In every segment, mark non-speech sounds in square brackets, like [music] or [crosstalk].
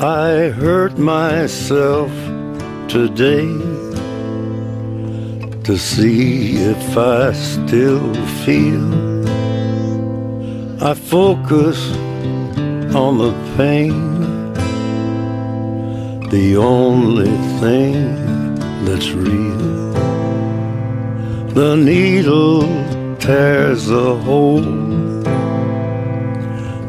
I hurt myself today to see if I still feel. I focus on the pain, the only thing that's real. The needle tears a hole,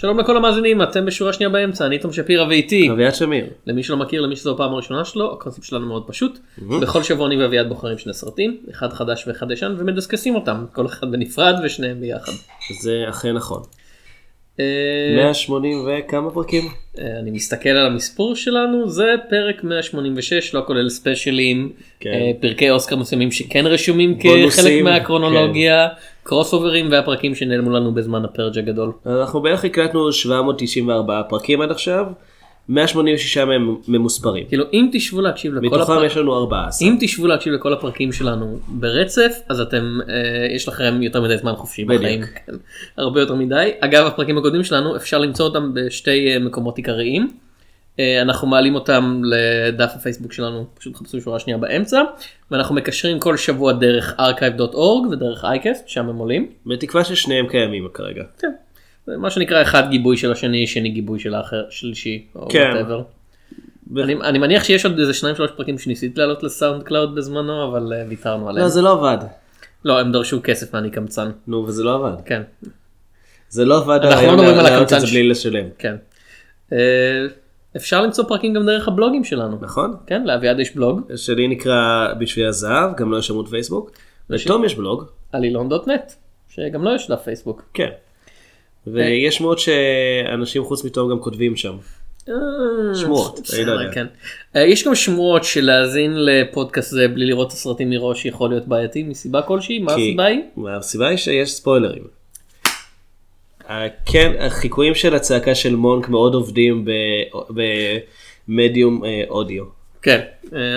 שלום לכל המאזינים, אתם בשורה שנייה באמצע, אני תום שפירא ואיתי. אביעד שמיר. למי שלא מכיר, למי שזו הפעם הראשונה שלו, הקונספט שלנו מאוד פשוט. בכל שבוע אני ואביעד בוחרים שני סרטים, אחד חדש ואחד ישן, ומדסקסים אותם, כל אחד בנפרד ושניהם ביחד. זה אכן נכון. אה, 180 וכמה פרקים? אה, אני מסתכל על המספור שלנו, זה פרק 186, לא כולל ספיישלים, כן. אה, פרקי אוסקר מסוימים שכן רשומים בונוסים, כחלק מהקרונולוגיה, קרוס אוברים והפרקים שנעלמו לנו בזמן הפרג' הגדול. אנחנו בערך הקלטנו 794 פרקים עד עכשיו, 186 מהם ממוספרים. כאילו אם תשבו להקשיב לכל מתוכם הפרקים, יש לנו 14. אם תשבו להקשיב לכל הפרקים שלנו ברצף אז אתם אה, יש לכם יותר מדי זמן חופשי בדיוק. בחיים [laughs] הרבה יותר מדי אגב הפרקים הקודמים שלנו אפשר למצוא אותם בשתי אה, מקומות עיקריים. אה, אנחנו מעלים אותם לדף הפייסבוק שלנו פשוט חפשו שורה שנייה באמצע ואנחנו מקשרים כל שבוע דרך archive.org ודרך iCast שם הם עולים. בתקווה ששניהם קיימים כרגע. כן. מה שנקרא אחד גיבוי של השני שני גיבוי של האחר שלישי. או כן. whatever. אני, אני מניח שיש עוד איזה שניים שלוש פרקים שניסית לעלות ל SoundCloud בזמנו אבל uh, ויתרנו עליהם. לא זה לא עבד. לא הם דרשו כסף ואני קמצן. נו וזה לא עבד. כן. זה לא עבד אנחנו לא מדברים על הקמצן ש- בלי לשלם. כן. Uh, אפשר למצוא פרקים גם דרך הבלוגים שלנו. נכון? כן לאביעד יש בלוג שלי נקרא בשביל הזהב גם לא יש עמוד פייסבוק. לתום יש בלוג. עלילון.נט שגם לו יש דף פייסבוק. כן. ויש שמועות שאנשים חוץ מתום גם כותבים שם. אה, שמועות, לא. כן. אה, יש גם שמועות שלהאזין לפודקאסט זה בלי לראות את הסרטים מראש יכול להיות בעייתי מסיבה כלשהי מה הסיבה היא? הסיבה היא שיש ספוילרים. אה, כן, החיקויים של הצעקה של מונק מאוד עובדים במדיום אודיו. כן,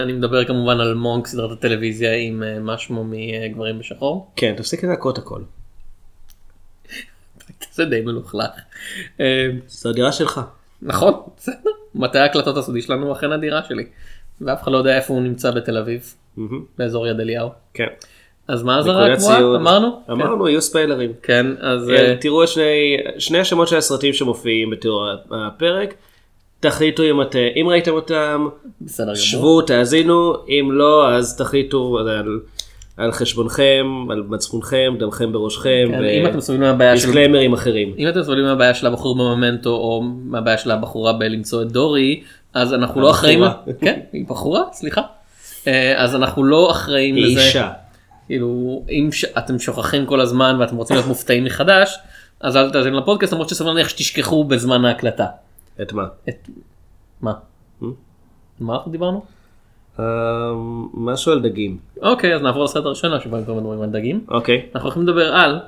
אני מדבר כמובן על מונק סדרת הטלוויזיה עם אה, מה שמו מגברים בשחור. כן, תפסיק לנקות הכל. [laughs] זה די מלוכלך. אה, זו הדירה שלך. נכון, בסדר. מטה ההקלטות הסודי שלנו אכן הדירה שלי. ואף אחד לא יודע איפה הוא נמצא בתל אביב. באזור יד אליהו. כן. אז מה זה נקודת רק מועט? ציון. אמרנו? אמרנו, יהיו ספיילרים. כן, אז אה, אה, תראו את שני, שני השמות של הסרטים שמופיעים בתיאור הפרק. תחליטו אם, את, אם ראיתם אותם. שבו, תאזינו, אם לא, אז תחליטו על, חשבונכם, על מצפונכם, דמכם בראשכם, כן, אם אתם סובלים מהבעיה של ודיסקליימרים אחרים. אם אתם סובלים מהבעיה של הבחור בממנטו או מהבעיה של הבחורה בלמצוא את דורי אז אנחנו לא אחראים. [laughs] כן היא בחורה סליחה אה, אז אנחנו לא אחראים היא לזה אישה. כאילו אם ש... אתם שוכחים כל הזמן ואתם רוצים להיות מופתעים מחדש אז אל תאזין לפודקאסט למרות שסביר להניח שתשכחו בזמן ההקלטה. את מה? את... מה? Hmm? מה אנחנו דיברנו? אה, משהו על דגים. אוקיי אז נעבור לסרט הראשון שבו אנחנו מדברים על דגים. אוקיי. אנחנו הולכים לדבר על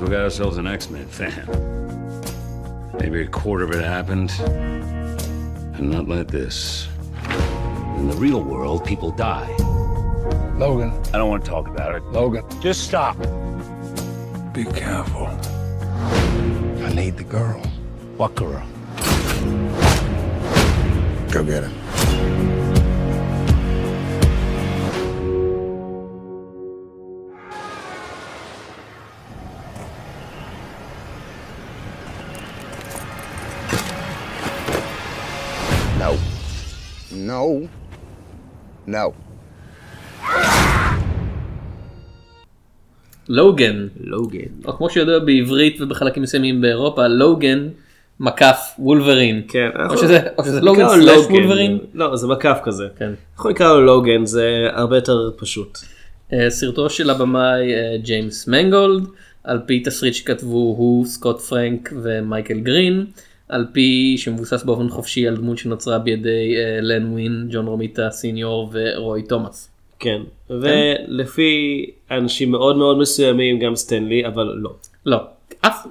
We got ourselves an X-Men fan. Maybe a quarter of it happened, and not like this. In the real world, people die. Logan, I don't want to talk about it. Logan, Just stop. be careful. I need the girl. What girl? Go get her. No. No. No. לוגן לוגן. או כמו שידוע בעברית ובחלקים מסוימים באירופה לוגן מקף וולברין. כן, או שזה או שזה לוגן slash. וולברין. לא, זה מקף כזה. כן. אנחנו נקרא לו לוגן, זה הרבה יותר פשוט. אה, סרטו של הבמאי אה, ג'יימס מנגולד, על פי תסריט שכתבו הוא, סקוט פרנק ומייקל גרין, על פי שמבוסס באופן חופשי על דמות שנוצרה בידי אה, לן ווין, ג'ון רומיטה סיניור ורוי תומאס. כן, ולפי אנשים מאוד מאוד מסוימים, גם סטנלי, אבל לא. לא, אף,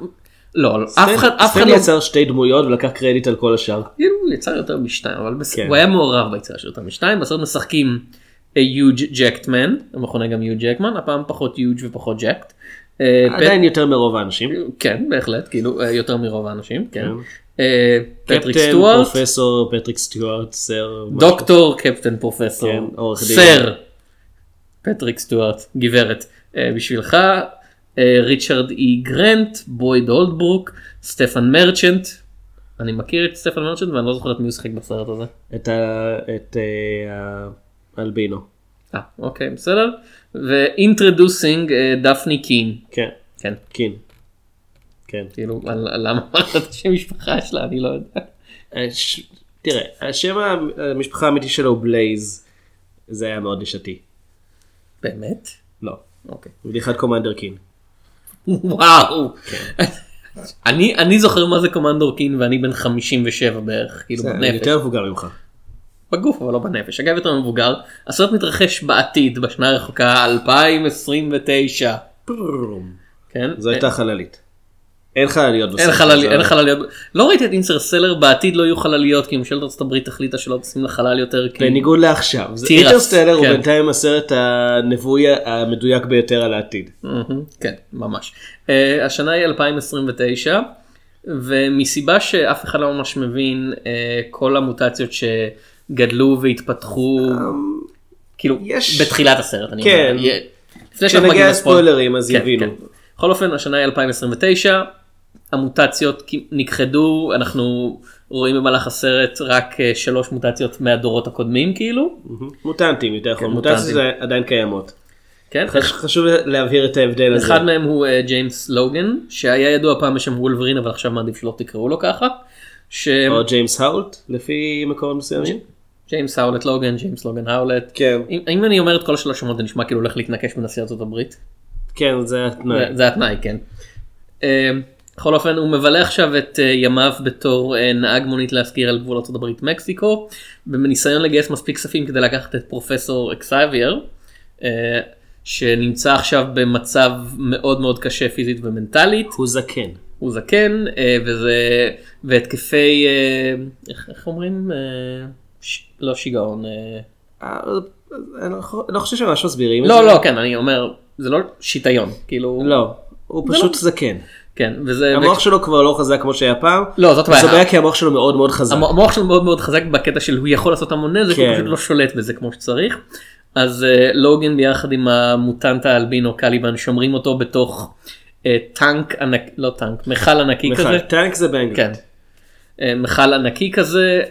לא, לא, אף אחד, אחד סטנלי לא, יצר שתי דמויות ולקח קרדיט על כל השאר. כאילו, הוא יצר יותר משתיים, אבל. כן. הוא היה מעורב ביצירה של יותר משתיים, בסרט משחקים יוג' ג'קטמן, המכונה גם יוג' ג'קמן, הפעם פחות יוג' ופחות ג'קט. אה, עדיין יותר מרוב האנשים. כן, בהחלט, כאילו, אה, יותר מרוב האנשים, כן. אה, פטריק קפטן, סטוארט, פרופסור, פטריק סטיוארט, סר. דוקטור, קפטן, פרופסור, כן. סר, פטריק סטוארט, גברת, אה, בשבילך, אה, ריצ'רד אי גרנט, בויד הולברוק, סטפן מרצ'נט, אני מכיר את סטפן מרצ'נט ואני לא זוכר את מי הוא שיחק בסרט הזה. את ה- את אה, האלבינו. אה, אוקיי, בסדר. ואינטרדוסינג דפני קין, כן, כן, קין. כן. כאילו, למה אמרת את השם משפחה שלה, אני לא יודע. אה, תראה, השם המשפחה האמיתי שלו הוא בלייז. זה היה מאוד נישתי. באמת? לא. אוקיי. בדיחת קומנדר קין. וואו. אני אני זוכר מה זה קומנדור קין ואני בן 57 בערך כאילו זה, אני בנפש יותר מבוגר ממך. בגוף אבל לא בנפש אגב יותר מבוגר הסרט מתרחש בעתיד בשנה הרחוקה 2029 כן זו הייתה חללית. אין חלליות בסרט. אין חלל אין חלליות לא ראיתי את אינסרסלר בעתיד לא יהיו חלליות כי ממשלת ארצות הברית החליטה שלא תשים לחלל יותר כי בניגוד לעכשיו. אינטרסטלר הוא כן. בינתיים הסרט הנבואי המדויק ביותר על העתיד. כן ממש. Uh, השנה היא 2029 ומסיבה שאף אחד לא ממש מבין uh, כל המוטציות שגדלו והתפתחו כאילו יש- בתחילת הסרט. כן. לפני שאנחנו מגיעים. לספוילרים אז כן, יבינו. כן. בכל אופן השנה היא 2029 המוטציות נכחדו אנחנו רואים במהלך הסרט רק אה, שלוש מוטציות מהדורות הקודמים כאילו. מוטנטים יותר נכון. מוטציות מוטנטים. עדיין קיימות. כן, חש- חשוב להבהיר את ההבדל הזה. אחד מהם הוא אה, ג'יימס לוגן שהיה ידוע פעם בשם וולברין אבל עכשיו מעדיף שלא תקראו לו ככה. ש... או ג'יימס האולט לפי מקורות מסוימים. ג'יימס האולט לוגן ג'יימס לוגן האולט. כן. אם, אם אני אומר את כל שלוש שמות זה נשמע כאילו הולך להתנקש בנשיא ארצות הברית. כן זה התנאי. זה, זה התנאי כן. בכל אופן הוא מבלה עכשיו את אה, ימיו בתור אה, נהג מונית להשכיר על גבול הברית מקסיקו בניסיון לגייס מספיק כספים כדי לקחת את פרופסור אקסייבייר אה, שנמצא עכשיו במצב מאוד מאוד קשה פיזית ומנטלית. הוא זקן. הוא זקן וזה והתקפי איך, איך אומרים ש, לא שיגעון אה, אני לא- לא חושב שממש מסבירים את לא זה. לא כן אני אומר זה לא שיטיון כאילו לא. הוא זה פשוט לא- זקן. כן וזה המוח שלו כבר לא חזק כמו שהיה פעם. לא זאת זו בעיה בעיה כי המוח שלו מאוד מאוד חזק. המ- המוח שלו מאוד מאוד חזק בקטע של הוא יכול לעשות המון נזק הוא כן. פשוט לא שולט בזה כמו שצריך. אז אה, לוגן ביחד עם המוטנט האלבינו קליבן שומרים אותו בתוך אה, טנק ענק לא טנק מכל ענקי כזה. טנק זה באנגלית. אה, מכל ענקי כזה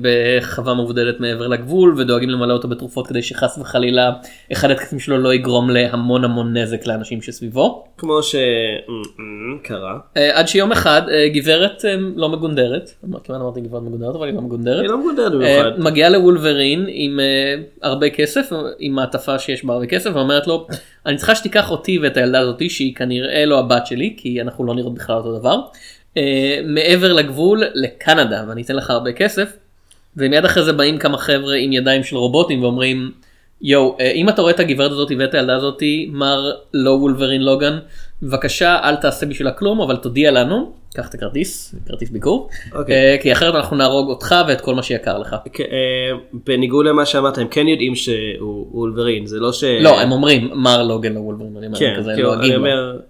בחווה מבודדת מעבר לגבול ודואגים למלא אותו בתרופות כדי שחס וחלילה אחד התקפים שלו לא יגרום להמון המון נזק לאנשים שסביבו. כמו שקרה. אה, עד שיום אחד אה, גברת לא מגונדרת, כמעט אמרתי גברת מגונדרת אבל היא לא מגונדרת. היא לא מגודרת אה, במיוחד. מגיעה לוולברין עם הרבה כסף עם מעטפה שיש בה הרבה כסף ואומרת לו אני צריכה שתיקח אותי ואת הילדה הזאתי שהיא כנראה לא הבת שלי כי אנחנו לא נראות בכלל אותו דבר אה, מעבר לגבול לקנדה ואני אתן לך הרבה כסף. ומיד אחרי זה באים כמה חבר'ה עם ידיים של רובוטים ואומרים יואו אה, אם אתה רואה את הגברת הזאתי ואת הילדה הזאתי מר לא וולברין לוגן בבקשה אל תעשה בשבילה כלום אבל תודיע לנו קח את הכרטיס כרטיס ביקור אוקיי. אה, כי אחרת אנחנו נהרוג אותך ואת כל מה שיקר לך. כן, אה, בניגוד למה שאמרת הם כן יודעים שהוא וולברין זה לא ש... לא הם אומרים מר לוגן לוולברין אני אומר כן, כזה כאילו. אומר אה,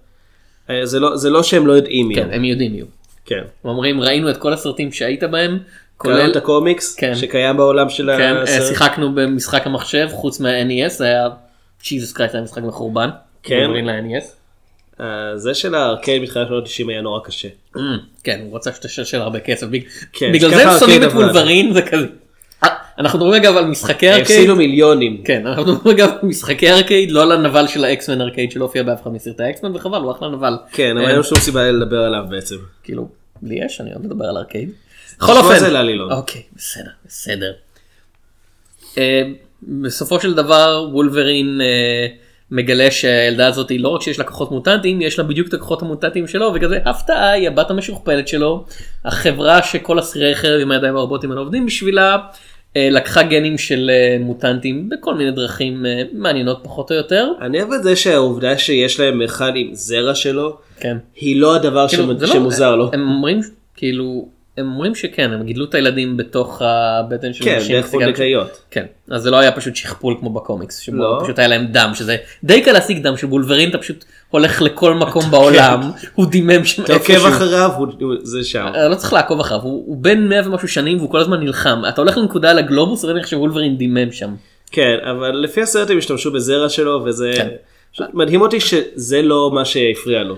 זה לא זה לא שהם לא יודעים מי כן הוא. הם יודעים מי הוא. כן. הם אומרים ראינו את כל הסרטים שהיית בהם כולל את הקומיקס כן. שקיים בעולם של כן, אה, הסרט. שיחקנו במשחק המחשב חוץ מה-NES זה היה צ'יזוס קרייסט היה משחק מחורבן. כן. וולברין ל-NES. אה, זה של הארקייד מתחילת שנות ה-90 היה נורא קשה. Mm, כן הוא רצה שתשלשל הרבה כסף כן, בגלל זה הם שונאים את. וולברין זה כזה. אה, אנחנו מדברים אגב על משחקי ארקייד. הפסידו מיליונים. כן אנחנו מדברים אגב על משחקי ארקייד לא על הנבל של האקסמן ארקייד שלא הופיע באף אחד מסרטי האקסמן וחבל הוא אחלה נבל. כן אבל אה, אין לנו שום סיבה לדבר עליו בעצם. כאילו לי יש, אני עוד מדבר על ארקייד. בכל אופן. אוקיי, בסדר, בסדר. אה, בסופו של דבר וולברין אה, מגלה שהילדה הזאת היא לא רק שיש לה כוחות מוטנטיים, יש לה בדיוק את הכוחות המוטנטיים שלו, וכזה הפתעה, היא הבת המשוכפלת שלו, החברה שכל אסירי חרב עם הידיים הרובוטים האלה עובדים בשבילה, אה, לקחה גנים של אה, מוטנטים בכל מיני דרכים אה, מעניינות פחות או יותר. אני אוהב את זה שהעובדה שיש להם אחד עם זרע שלו, כן. היא לא הדבר כאילו, שמ- לא- שמוזר לו. הם אומרים כאילו הם אומרים שכן הם גידלו את הילדים בתוך הבטן של כן, נשים דרך סיגריות. פונדקאיות. כן אז זה לא היה פשוט שכפול כמו בקומיקס שבו לא. פשוט היה להם דם שזה די קל להשיג דם של בולברין אתה פשוט הולך לכל מקום בעולם הוא דימם שם אתה עוקב איפשהו. אחריו, זה שם. אה, לא צריך לעקוב אחריו הוא בן 100 ומשהו שנים והוא כל הזמן נלחם אתה הולך לנקודה על הגלובוס וראיתי איך שוולברין דימם שם. כן, אבל לפי הסרט הם השתמשו בזרע שלו, וזה... כן. מדהים אותי שזה לא מה שהפריע לו.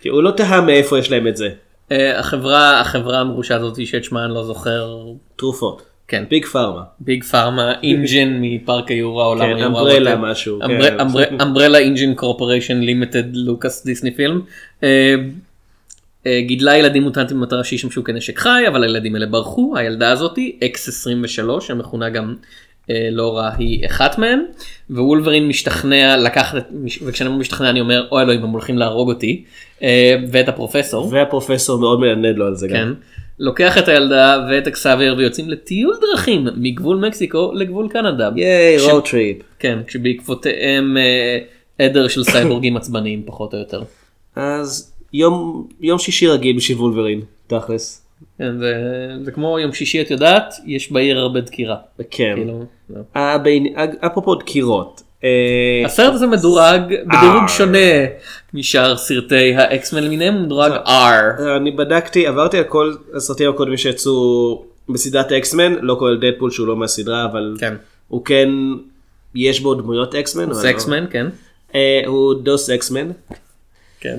כי הוא לא תהה מאיפה יש להם את זה. אה, החברה החברה המרושעת הזאת שאת שמה אני לא זוכר תרופות. כן ביג פארמה. Big Pharma אינג'ן מפארק היורה עולם כן, היורה. אמברלה whatever. משהו, אמבר- כן. אמבר- [laughs] אמברלה אינג'ן Corporation Limited לוקאס דיסני פילם. אה, אה, גידלה ילדים מוטנטים במטרה שישמשו כנשק חי אבל הילדים האלה ברחו הילדה הזאתי X 23 המכונה גם לורה היא אחת מהן ווולברין משתכנע לקחת וכשאני אומר משתכנע אני אומר אוי אלוהים הם הולכים להרוג אותי אה, ואת הפרופסור. והפרופסור מאוד מנדנד לו על זה כן. גם. לוקח את הילדה ואת אקסאבייר ויוצאים לטיול דרכים מגבול מקסיקו לגבול קנדה. ייי, road trip. כן, כשבעקבותיהם אה, עדר של סייבורגים עצבניים פחות או יותר. אז יום יום שישי רגיל בשביל וולברין, תכלס. כן, זה, זה כמו יום שישי את יודעת, יש בעיר הרבה דקירה. כן. כאילו. אה, בעני- אפרופו דקירות. אה, הסרט הזה מדורג בדירוג R. שונה משאר סרטי האקסמן למיניהם, הוא מדורג R. אני בדקתי, עברתי על כל הסרטים הקודמים שיצאו בסדרת אקסמן, לא כולל דדפול שהוא לא מהסדרה, אבל כן. הוא כן, יש בו דמויות אקסמן. זה לא. אקסמן, כן. אה, הוא דוס אקסמן. כן.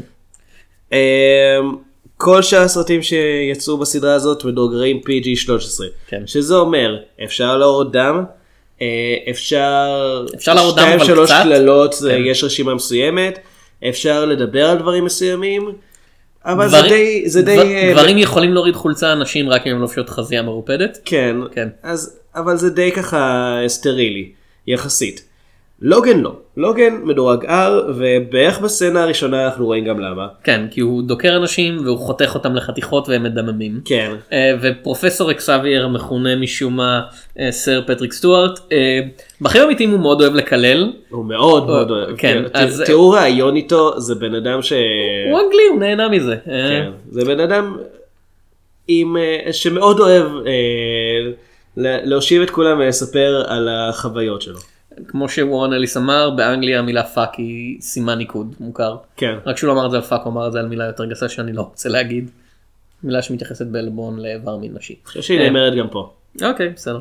אה, כל שאר הסרטים שיצאו בסדרה הזאת מדורגרים PG-13. כן. שזה אומר, אפשר להורות דם, אה, אפשר... אפשר להראות דם, שתיים אבל שלוש קצת. קללות, זה- כן. יש רשימה מסוימת, אפשר לדבר על דברים מסוימים, אבל זה דברים- די... זה די דבר- אה, גברים יכולים להוריד חולצה נשים רק אם הם לובשות חזייה מרופדת. כן, כן. אז, אבל זה די ככה סטרילי, יחסית. לוגן לא, לוגן מדורג R, ובערך בסצנה הראשונה אנחנו רואים גם למה. כן, כי הוא דוקר אנשים והוא חותך אותם לחתיכות והם מדממים. כן, אה, ופרופסור אקסאבייר מכונה משום מה אה, סר פטריק סטוארט. אה, בחיים האמיתיים הוא מאוד אוהב לקלל. הוא מאוד מאוד אוהב. כן, ת- אז- תראו רעיון איתו, זה בן אדם ש... הוא אנגלי, הוא נהנה מזה. כן, זה בן אדם עם, שמאוד אוהב לה- להושיב את כולם ולספר על החוויות שלו. כמו שוורן אליס אמר, באנגליה המילה fuck היא סימן ניקוד מוכר. כן. רק שהוא לא אמר את זה על fuck, הוא אמר את זה על מילה יותר גסה שאני לא רוצה להגיד. מילה שמתייחסת בעלבון לאיבר מין נשי. אני חושב שהיא נאמרת גם פה. אוקיי, בסדר.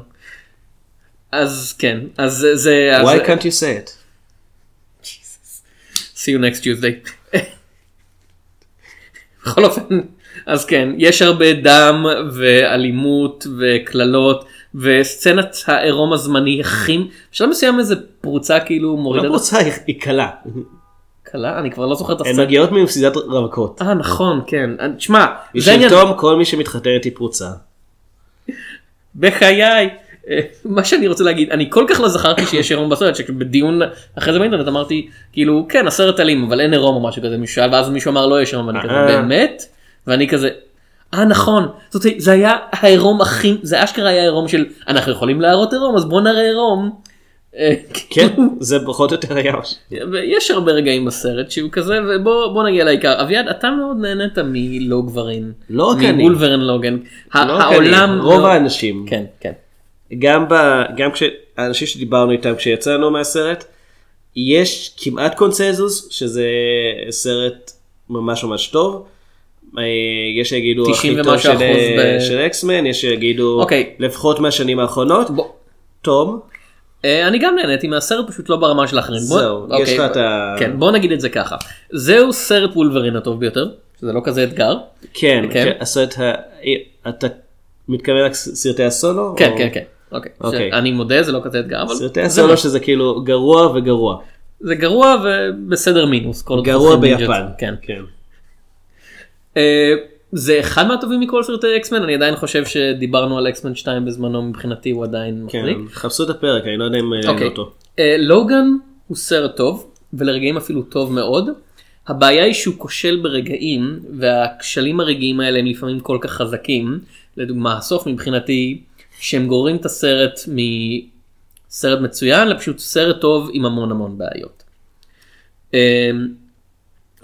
אז כן, אז זה- Why can't you say it? see you next Tuesday. בכל אופן, אז כן, יש הרבה דם ואלימות וקללות וסצנת העירום הזמני הכי, בשלב מסוים איזה פרוצה כאילו מורידה, לא פרוצה, היא- קלה. קלה, אני כבר לא זוכר את הן הסצנה. מגיעות ממסידת רווקות. אה נכון, כן, אני- תשמע, זה בשביל עניין, תום כל מי שמתחתנת היא פרוצה. בחיי, אה, מה שאני רוצה להגיד, אני כל כך לא זכרתי שיש עירום בסרט, שבדיון אחרי זה באינטרנט אמרתי, כאילו, כן, הסרט אלים, אבל אין עירום או משהו כזה, מישהו ואז מישהו אמר לא יש עירום, ואני כזה, אה. באמת? ואני כזה, אה נכון, זאת, זה היה העירום הכי, זה אשכרה היה עירום של, אנחנו יכולים להראות עירום, אז בוא נראה עירום. אה, כן, כאילו, זה פחות או יותר היה. ויש הרבה רגעים בסרט שהוא כזה, ובוא בוא נגיע לעיקר. אביעד, אתה מאוד נהנית מלא גברים. לא רק אני. מוולברן לוגן. העולם, רוב לא- האנשים. כן, כן. גם כשאנשים שדיברנו איתם כשיצאנו מהסרט, יש כמעט קונצנזוס שזה סרט ממש ממש טוב. אה, יש שיגידו 90 הכי טוב של, אחוז ב- של אקסמן, יש שיגידו אוקיי. לפחות מהשנים האחרונות. בוא, תום, אה, אני גם נהניתי מהסרט פשוט לא ברמה של האחרים. בוא- זהו, יש אוקיי, לך את ה... כן, בוא נגיד את זה ככה. זהו סרט וולברין הטוב ביותר, שזה לא כזה אתגר. כן, כן. הסרט, ה... אתה מתכוון לסרטי הסולו? כן, או- כן, כן. אוקיי. אוקיי. אני מודה, זה לא כזה אתגר, אבל סרטי הסולו שזה כאילו גרוע וגרוע. זה גרוע ובסדר מינוס. גרוע. ביפן. כן. כן. אה, זה אחד מהטובים מכל סרטי אקסמן אני עדיין חושב שדיברנו על אקסמן 2 בזמנו מבחינתי הוא עדיין כן, מחזיק. חפשו את הפרק, אני לא יודע אם ראינו אוקיי. אותו. אה, לוגן הוא סרט טוב ולרגעים אפילו טוב מאוד. הבעיה היא שהוא כושל ברגעים והכשלים הרגעיים האלה הם לפעמים כל כך חזקים. לדוגמה הסוף מבחינתי שהם גוררים את הסרט מסרט מצוין לפשוט סרט טוב עם המון המון בעיות. אה,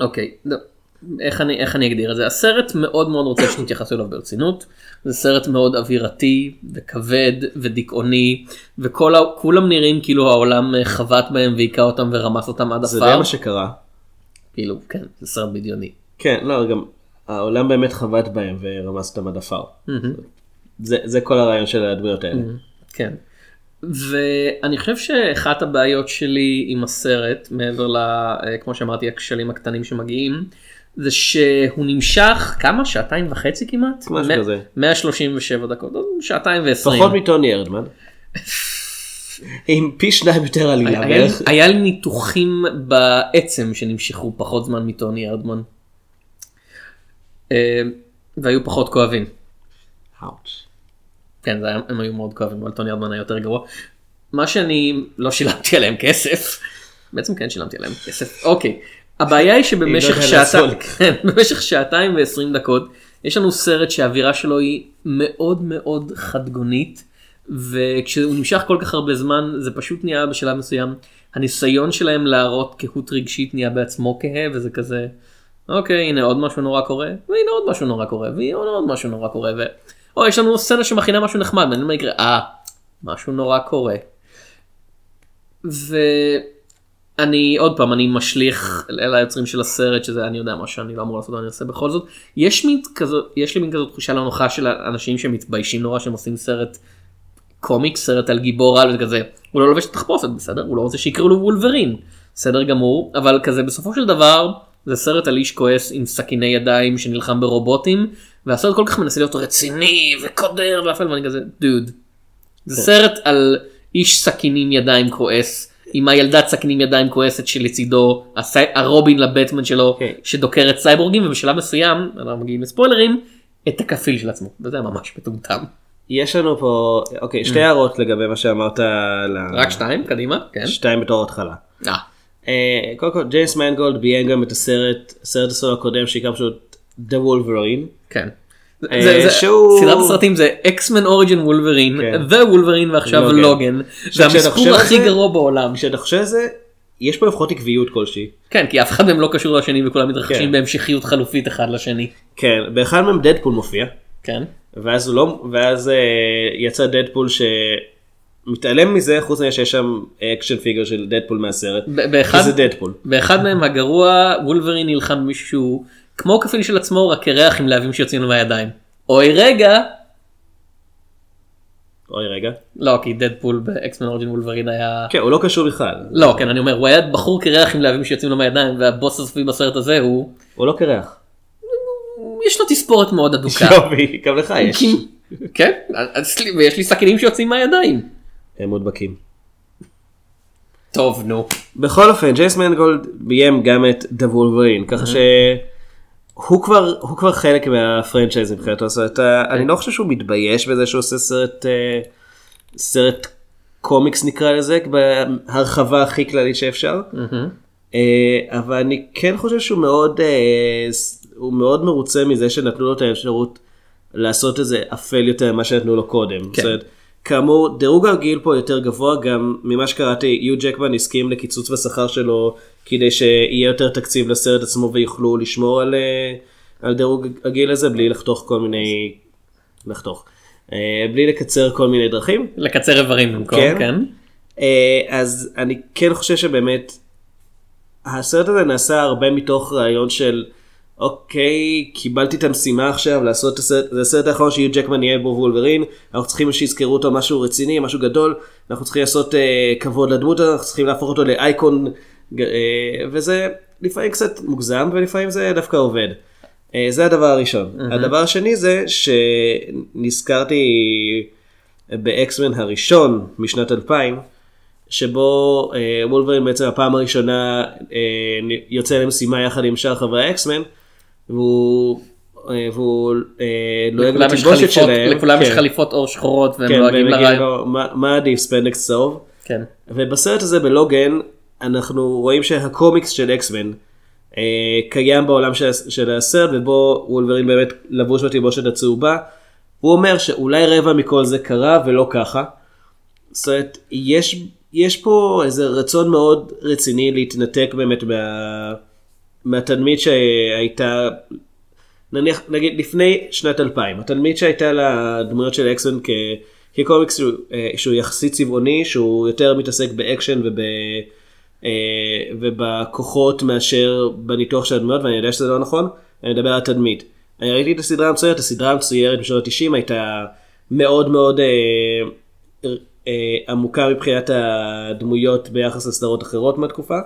אוקיי, לא, איך אני, איך אני אגדיר את זה? הסרט מאוד מאוד רוצה שנתייחס אליו ברצינות. זה סרט מאוד אווירתי וכבד ודיכאוני וכולם נראים כאילו העולם אה, חבט בהם והיכה אותם ורמס אותם עד זה די עפר. מה שקרה. כאילו, כן, זה סרט בדיוני. כן, לא, גם העולם באמת חבט בהם ורמס אותם עד עפר. זה, זה כל הרעיון של הדמויות האלה. כן. ואני חושב שאחת הבעיות שלי עם הסרט מעבר ל... אה, כמו שאמרתי הכשלים הקטנים שמגיעים זה שהוא נמשך כמה שעתיים וחצי כמעט משהו כזה. 137 דקות שעתיים ועשרים. פחות מטוני ארדמן. עם פי שניים יותר עלילה בערך. היה לי ניתוחים בעצם שנמשכו פחות זמן מטוני ארדמן. אה, והיו פחות כואבים. אאוץ'. כן, זה היה, הם היו מאוד כואבים, אבל טוני ארדמן היה יותר גרוע. מה שאני לא שילמתי עליהם כסף, בעצם כן שילמתי עליהם כסף, אוקיי. הבעיה היא שבמשך לא שעתיים. כן, [laughs] במשך שעתיים ועשרים דקות, יש לנו סרט שהאווירה שלו היא מאוד מאוד חדגונית, וכשהוא נמשך כל כך הרבה זמן, זה פשוט נהיה בשלב מסוים, הניסיון שלהם להראות קהות רגשית נהיה בעצמו כהה, וזה כזה, אוקיי, הנה עוד משהו נורא קורה, והנה עוד משהו נורא קורה, והנה עוד משהו נורא קורה, ו... או יש לנו סצנה שמכינה משהו נחמד, מעניין מה יקרה, אה, משהו נורא קורה. ואני עוד פעם אני משליך אל היוצרים של הסרט שזה אני יודע מה שאני לא אמור לעשות אני עושה בכל זאת. יש מין כזאת יש לי מין כזאת תחושה לא נוחה של אנשים שמתביישים נורא שהם עושים סרט קומיק סרט על גיבור על וכזה הוא לא לובש את התחפושת בסדר? הוא לא רוצה שיקראו לו וולברין. בסדר גמור אבל כזה בסופו של דבר זה סרט על איש כועס עם סכיני ידיים שנלחם ברובוטים והסרט כל כך מנסה להיות רציני וקודר ואפל ואני כזה דוד. זה סרט על איש סכינים ידיים כועס עם הילדת סכינים ידיים כועסת שלצידו הסי... הרובין לבטמן שלו כן. שדוקר את סייבורגים ובשלב מסוים אנחנו מגיעים לספוילרים את הכפיל של עצמו וזה ממש מטומטם. יש לנו פה, אוקיי, שתי הערות לגבי מה שאמרת, ל- Mm. רק שתיים קדימה כן. שתיים בתור התחלה. אה, אה, קודם כל ג'יימס מנגולד ביים גם את הסרט, הסרט הסולו הקודם שנקרא פשוט The Wolverine. כן. אה, זה, זה, שהוא- סדרת הסרטים זה X-Men Origin Wolverine. ווולברין ועכשיו לוגן. לוגן. זה המספור הכי זה- גרוע בעולם. כשאתה חושב זה, יש פה לפחות עקביות כלשהי. כן כי אף אחד מהם לא קשור לשני וכולם מתרחשים כן. בהמשכיות חלופית אחד לשני. כן, באחד מהם דדפול מופיע, כן. ואז הוא לא, ואז אה, יצא דדפול שמתעלם מזה, חוץ מזה שיש שם action figure של דדפול מהסרט, באחד, שזה דדפול. באחד מהם הגרוע וולברין נלחם במישהו שהוא כמו כפיל של עצמו רק קרח עם להבים שיוצאים לו מהידיים. אוי רגע. אוי רגע. לא כי דדפול ב X-Men Origin Wolverine היה. כן, הוא לא קשור בכלל. לא כן אני אומר הוא היה בחור קרח עם להבים שיוצאים לו מהידיים והבוס הסופי בסרט הזה הוא הוא לא קרח. יש לו תספורת מאוד [laughs] אדוקה. יופי, גם לך יש. כן ויש לי סכינים שיוצאים מהידיים. הם מודבקים. טוב נו. בכל אופן, ג'ייס מנגולד ביים גם את The Wolverine, ככה כבר, הוא כבר חלק מהפרנצ'ייז מבחינתו, זאת אומרת, אני לא חושב שהוא מתבייש בזה שהוא עושה סרט, אה, סרט קומיקס נקרא לזה, בהרחבה הכי כללית שאפשר, אה, אבל אני כן חושב שהוא מאוד, אה, הוא מאוד מרוצה מזה שנתנו לו את האפשרות לעשות איזה אפל יותר ממה שנתנו לו קודם. כן. זאת אומרת, כאמור, דירוג הגיל פה יותר גבוה, גם ממה שקראתי, יו ג'קמן הסכים לקיצוץ בשכר שלו כדי שיהיה יותר תקציב לסרט עצמו ויוכלו לשמור על, אה, על דירוג הגיל הזה בלי לחתוך כל מיני, לחתוך, אה, בלי לקצר כל מיני דרכים. לקצר איברים במקום כן. כן. אה, אז אני כן חושב שבאמת הסרט הזה נעשה הרבה מתוך רעיון של אוקיי קיבלתי את המשימה עכשיו לעשות את הסרט זה הסרט האחרון שיהיו ג'קמן יהיה בו וולברין אנחנו צריכים שיזכרו אותו משהו רציני משהו גדול אנחנו צריכים לעשות אה, כבוד לדמות אנחנו צריכים להפוך אותו לאייקון אה, וזה לפעמים קצת מוגזם ולפעמים זה דווקא עובד. אה, זה הדבר הראשון. הדבר השני זה שנזכרתי באקסמן הראשון משנת 2000 שבו אה, וולברין בעצם הפעם הראשונה אה, יוצא למשימה יחד עם שאר חברי האקסמן והוא אה, והוא אה, לועג לתלבושת שלהם. לכולם יש כן, חליפות עור שחורות והם כן, לועגים לרעיון. "מה- מה עדיף ספנדקס צהוב? כן. ובסרט הזה בלוגן אנחנו רואים שהקומיקס של אקסמן אה, קיים בעולם של, הסרט ובו וולברין באמת לבוש בתלבושת הצהובה. הוא אומר שאולי רבע מכל זה קרה ולא ככה. זאת אומרת, יש, יש פה איזה רצון מאוד רציני להתנתק באמת מה, מהתדמית שהייתה, נניח, נגיד לפני שנת 2000, התדמית שהייתה לדמויות של אקסמן כ... כקומיקס שהוא, אה, שהוא יחסית צבעוני, שהוא יותר מתעסק באקשן וב, אה, ובכוחות מאשר בניתוח של הדמויות, ואני יודע שזה לא נכון, אני מדבר על התדמית. אני ראיתי את הסדרה המצוירת, הסדרה המצוירת בשנות ה-90 הייתה מאוד מאוד אה, אה, עמוקה מבחינת הדמויות ביחס לסדרות אחרות מהתקופה,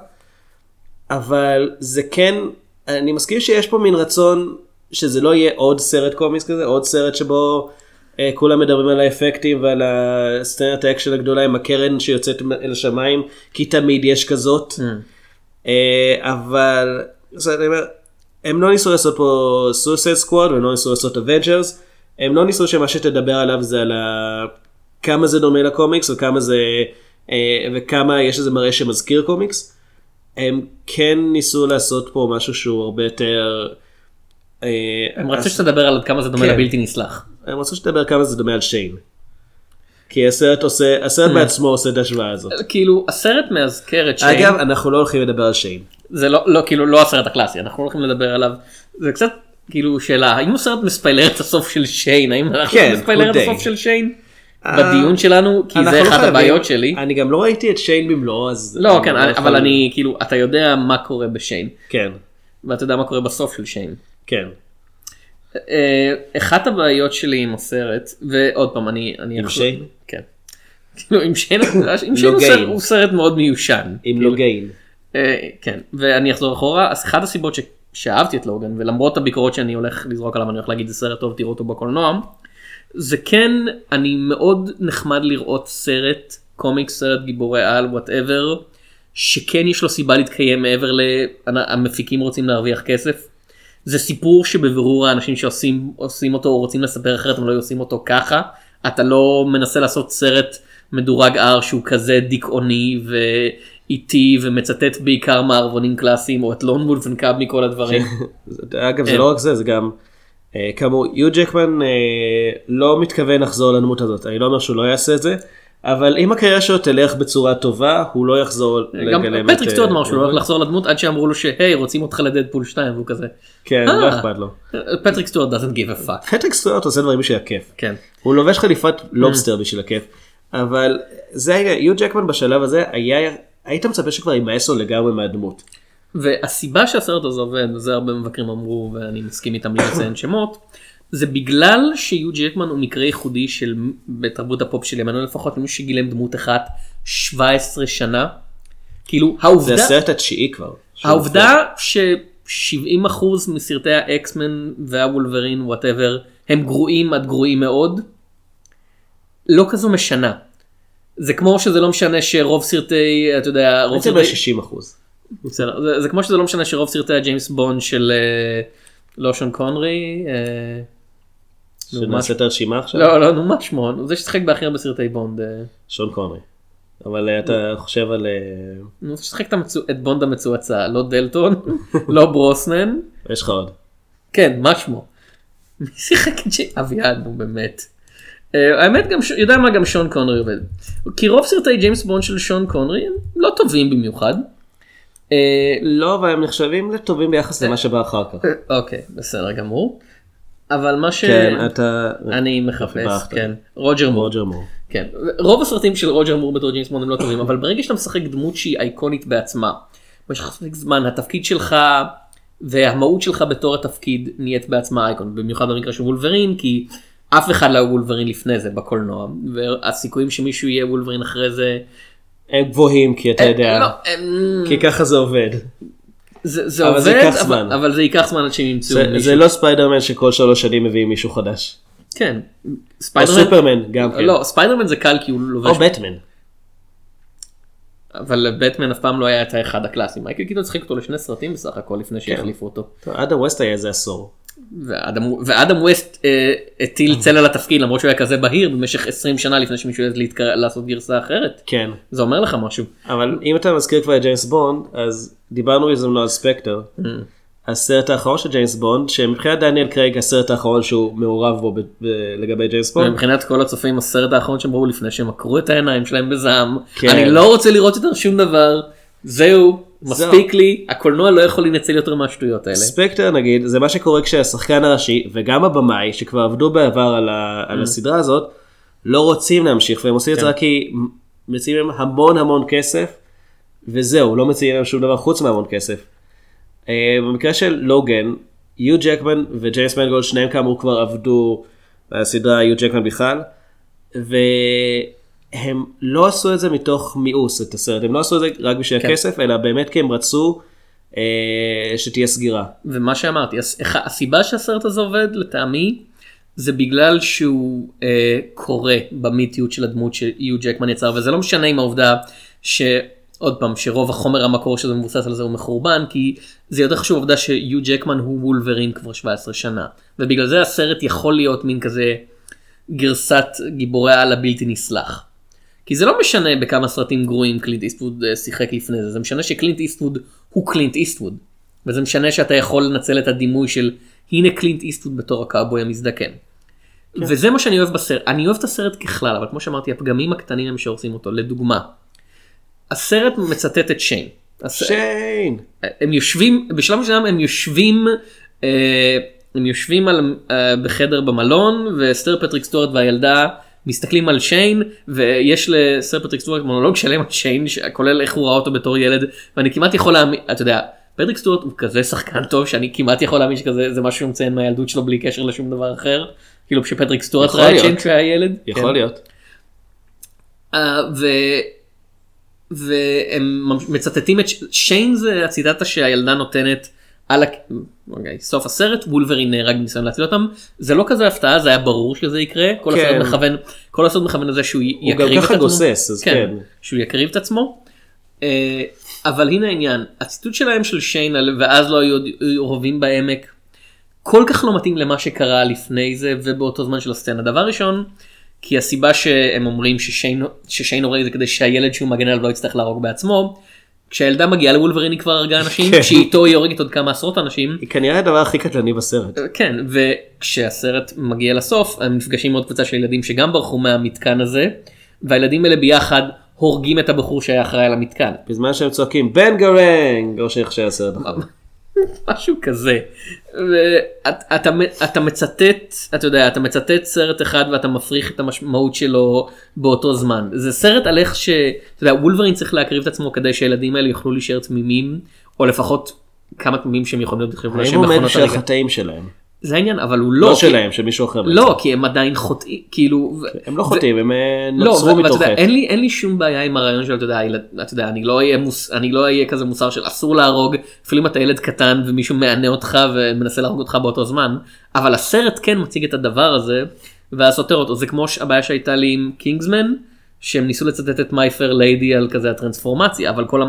אבל זה כן, אני מסכים שיש פה מין רצון שזה לא יהיה עוד סרט קומיקס כזה, עוד סרט שבו אה, כולם מדברים על האפקטים ועל הסצנת האקשן הגדולה עם הקרן שיוצאת אל השמיים, כי תמיד יש כזאת. אה, אבל זה, אני אומר, הם לא ניסו לעשות פה Suicide Squad והם לא ניסו לעשות Avengers. הם לא ניסו שמה שתדבר עליו זה על ה... כמה זה דומה לקומיקס וכמה זה אה, וכמה יש איזה מראה שמזכיר קומיקס. הם כן ניסו לעשות פה משהו שהוא הרבה יותר. אה, הם רצו שתדבר על כמה זה דומה כן. לבלתי נסלח. הם רצו שתדבר כמה זה דומה על שיין. כי הסרט עושה, הסרט Mm. בעצמו עושה את ההשוואה הזאת. כאילו הסרט מאזכר את שיין. אגב, אנחנו לא הולכים לדבר על שיין. זה לא, לא כאילו לא הסרט הקלאסי אנחנו לא הולכים לדבר עליו זה קצת כאילו שאלה האם הסרט מספיילר את הסוף של שיין האם אנחנו כן, מספיילר את. הסוף של שיין בדיון שלנו כי זה לא אחת. הבעיות שלי אני גם לא ראיתי את שיין במלואו, אז... לא אני כן יכול- אבל אני כאילו אתה יודע מה קורה בשיין כן, ואתה יודע מה קורה בסוף של שיין. כן. אה, אחת הבעיות שלי עם הסרט ועוד פעם אני אני עם שיין? כן. כאילו עם שיין עם שיין הוא גיין. סרט- הוא סרט מאוד מיושן. עם כאילו, לוגיין. אה, כן ואני אחזור אחורה אז אחת הסיבות ש... שאהבתי את לוגן ולמרות הביקורות שאני הולך לזרוק עליו אני הולך להגיד זה סרט טוב תראו אותו בקולנוע. זה כן אני מאוד נחמד לראות סרט קומיקס סרט גיבורי על whatever שכן יש לו סיבה להתקיים מעבר למפיקים רוצים להרוויח כסף. זה סיפור שבבירור האנשים שעושים עושים אותו או רוצים לספר אחרת הם לא עושים אותו ככה אתה לא מנסה לעשות סרט מדורג R שהוא כזה דיכאוני ואיטי ומצטט בעיקר מערבונים קלאסיים או את Lone Wolf and Cub מכל הדברים. [laughs] זה- אגב, זה כן. לא רק זה, זה גם... אה, כאמור, יו ג'קמן אה, לא מתכוון לחזור לדמות הזאת, אני לא אומר שהוא לא יעשה את זה, אבל אם הקריירה שלו תלך בצורה טובה, הוא לא יחזור גם לגלם את... פטריק סטוארט אמר שהוא לא אה, הולך לחזור לדמות עד שאמרו לו שהיו רוצים אותך לדדפול 2 והוא כזה. כן, לא אה. אכפת לו. פטריק סטוארט doesn't give a fuck. פטריק סטוארט עושה דברים בשביל הכיף. כן. הוא לובש חליפת Mm. לובסטר בשביל הכיף. אבל זה היה, יו ג'קמן בשלב הזה היה, היית מצפה שכבר יימאס לו לגמרי מהדמות. והסיבה שהסרט הזה עובד, וזה הרבה מבקרים אמרו ואני מסכים איתם בלי לציין שמות, זה בגלל שיו ג'קמן הוא מקרה ייחודי של בתרבות הפופ של ימינו לפחות למי שגילם דמות אחת 17 שנה. כאילו זה העובדה, הסרט התשיעי כבר. העובדה ש-70% מסרטי האקסמן והוולברין whatever הם גרועים עד גרועים מאוד, לא כזו משנה. זה כמו שזה לא משנה שרוב סרטי, אתה יודע, רוב הייתי אומר סרטי... 60 אחוז. בסדר, זה, זה כמו שזה לא משנה שרוב סרטי הג'יימס בונד של אה, לא שון קונרי, אה, שנעשה את הרשימה עכשיו? לא לא נו מה שמו, זה ששיחק בהכי הרבה סרטי בונד, אה, שון קונרי. אבל אתה חושב על... נו זה ששיחק את, בונד המצועצע, לא דלטון, [laughs] לא ברוסנן, יש לך עוד. כן מה שמו, מי שיחק את ג'י... אביעד נו באמת. האמת גם, יודע מה גם שון קונרי עובד, כי רוב סרטי ג'יימס בונד של שון קונרי הם לא טובים במיוחד. אה, לא, אבל הם נחשבים לטובים ביחס למה שבא אחר כך. אוקיי בסדר גמור. אבל מה ש... כן, אתה... אני מחפש. כן, רוג'ר מור, רוג'ר מור. כן, רוב הסרטים של רוג'ר מור בתור ג'יימס בונד הם לא טובים, אבל ברגע שאתה משחק דמות שהיא אייקונית בעצמה, מספיק זמן, התפקיד שלך והמהות שלך בתור התפקיד נהיית בעצמה אייקון, במיוחד במקרה של וולברין, כי אף אחד לא היה וולברין לפני זה בקולנוע, והסיכויים שמישהו יהיה וולברין אחרי זה, הם גבוהים כי אתה יודע. לא, הם- כי ככה זה עובד. זה זה אבל זה עובד, ייקח אבל- זמן. אבל זה ייקח זמן עד שהם ימצאו זה- מישהו, זה לא ספיידרמן שכל שלוש שנים מביאים מישהו חדש. כן, או ספיידרמן, סופרמן גם כן. לא, ספיידרמן זה קל כי הוא לובש או בטמן. אבל בטמן אף פעם לא היה את האחד הקלאסי מייקל קיטון שיחק אותו לשני סרטים בסך הכל לפני שהחליפו אותו. אדם ווסט היה איזה עשור. ואדם, ווסט אה, הטיל צל על התפקיד למרות שהוא היה כזה בהיר במשך 20 שנה לפני שמישהו העז להתקרא- לעשות גרסה אחרת. כן. זה אומר לך משהו. אבל אם אתה מזכיר כבר את ג'יימס בונד, אז דיברנו בזמנו על ספקטר. Mm. הסרט האחרון של ג'יימס בונד, שמבחינת דניאל קרייג הסרט האחרון שהוא מעורב בו ב- ב- לגבי ג'יימס בונד. מבחינת כל הצופים הסרט האחרון שהם ראו לפני שהם עקרו את העיניים שלהם בזעם. כן. אני לא רוצה לראות יותר שום דבר. זהו מספיק לי הקולנוע לא יכול להינצל יותר מהשטויות האלה. ספקטר נגיד זה מה שקורה כשהשחקן הראשי וגם הבמאי שכבר עבדו בעבר על, ה, על הסדרה הזאת לא רוצים להמשיך והם עושים את זה רק כי מציעים להם המון המון כסף וזהו לא מציעים להם שום דבר חוץ מהמון כסף. אה, במקרה של לוגן יו ג'קמן וג'יימס מנגולד שניהם כאמור כבר עבדו בסדרה יו ג'קמן בכלל והם לא עשו את זה מתוך מיאוס את הסרט הם לא עשו את זה רק בשביל כן. הכסף אלא באמת כי הם רצו אה, שתהיה סגירה. ומה שאמרתי הסיבה שהסרט הזה עובד לטעמי זה בגלל שהוא אה, קורא במיתיות של הדמות שיו ג'קמן יצר וזה לא משנה עם העובדה שעוד פעם שרוב החומר המקור שזה מבוסס על זה הוא מחורבן כי זה יותר חשוב העובדה שיו ג'קמן הוא וולברין כבר 17 שנה ובגלל זה הסרט יכול להיות מין כזה גרסת גיבורי העל הבלתי נסלח. כי זה לא משנה בכמה סרטים גרועים קלינט איסטווד אה, שיחק לפני זה, זה משנה שקלינט איסטווד הוא קלינט איסטווד. וזה משנה שאתה יכול לנצל את הדימוי של הנה קלינט איסטווד בתור הקאובוי המזדקן. וזה מה שאני אוהב בסרט, אני אוהב את הסרט ככלל, אבל כמו שאמרתי הפגמים הקטנים הם שהורסים אותו, לדוגמה. הסרט מצטט את שיין. שיין. הם יושבים בשלב מסוים הם יושבים אה, הם יושבים על, אה, בחדר במלון וסר פטריק סטוארט והילדה מסתכלים על שיין ויש לסר פטריק סטוארט מונולוג שלם על שיין כולל איך הוא ראה אותו בתור ילד ואני כמעט יכול להאמין אתה יודע פטריק סטוארט הוא כזה שחקן טוב שאני כמעט יכול להאמין שכזה זה משהו שהוא מציין מהילדות שלו בלי קשר לשום דבר אחר כאילו שפטריק סטוארט יכול ראה את. שיין כשהוא היה ילד. יכול כן. להיות. אה, ו... והם מצטטים את שיין זה הציטטה שהילדה נותנת על. אוקיי, סוף הסרט וולברין נהרג בניסיון להציל אותם זה לא כזה הפתעה זה היה ברור שזה יקרה כל כן. הסרט מכוון כל הסרט מכוון לזה שהוא י- הוא גם יקריב את ככה עצמו גוסס, אז כן. שהוא יקריב את עצמו. אה, אבל הנה העניין הציטוט שלהם של שיין ואז לא היו אוהבים בעמק כל כך לא מתאים למה שקרה לפני זה ובאותו זמן של הסצנה. דבר ראשון, כי הסיבה שהם אומרים ששיין, ששיין הורג זה כדי שהילד שהוא מגן עליו לא יצטרך להרוג בעצמו. כשהילדה מגיעה לוולברין היא כבר הרגה אנשים, כן. שאיתו היא הורגת עוד כמה עשרות אנשים. היא כנראה הדבר הכי קטלני בסרט. כן, וכשהסרט מגיע לסוף הם נפגשים עם עוד קבוצה של ילדים שגם ברחו מהמתקן הזה, והילדים האלה ביחד הורגים את הבחור שהיה אחראי על המתקן. בזמן שהם צועקים בן גרנג או שאיך שהיה הסרט אחר. [laughs] משהו כזה. ואתה אתה, אתה מצטט, אתה יודע, אתה מצטט סרט אחד ואתה מפריך את המשמעות שלו באותו זמן. זה סרט על איך ש... אתה יודע, וולברין צריך להקריב את עצמו כדי שהילדים האלה יוכלו להישאר תמימים, או לפחות כמה תמימים שהם יכולים להיות יכולים האם לשם הוא מת מכונות בשביל הרגע. החטאים שלהם? זה העניין, אבל הוא לא... לא כי- שלהם, של מישהו אחר. לא, כי הם עדיין חוטאים, כאילו... ו- הם לא ו- חוטאים, הם אה, לא, נוצרו ואתה מתוך חטא. אין לי אין לי שום בעיה עם הרעיון של אתה יודע, אתה יודע אני לא אהיה מוס אני לא אהיה כזה מוסר של אסור להרוג אפילו אם אתה ילד קטן ומישהו מענה אותך ומנסה להרוג אותך באותו זמן אבל הסרט כן מציג את הדבר הזה ואז סותר אותו זה כמו הבעיה שהייתה לי עם קינגסמן שהם ניסו לצטט את מי פר ליידי על כזה הטרנספורמציה אבל כל,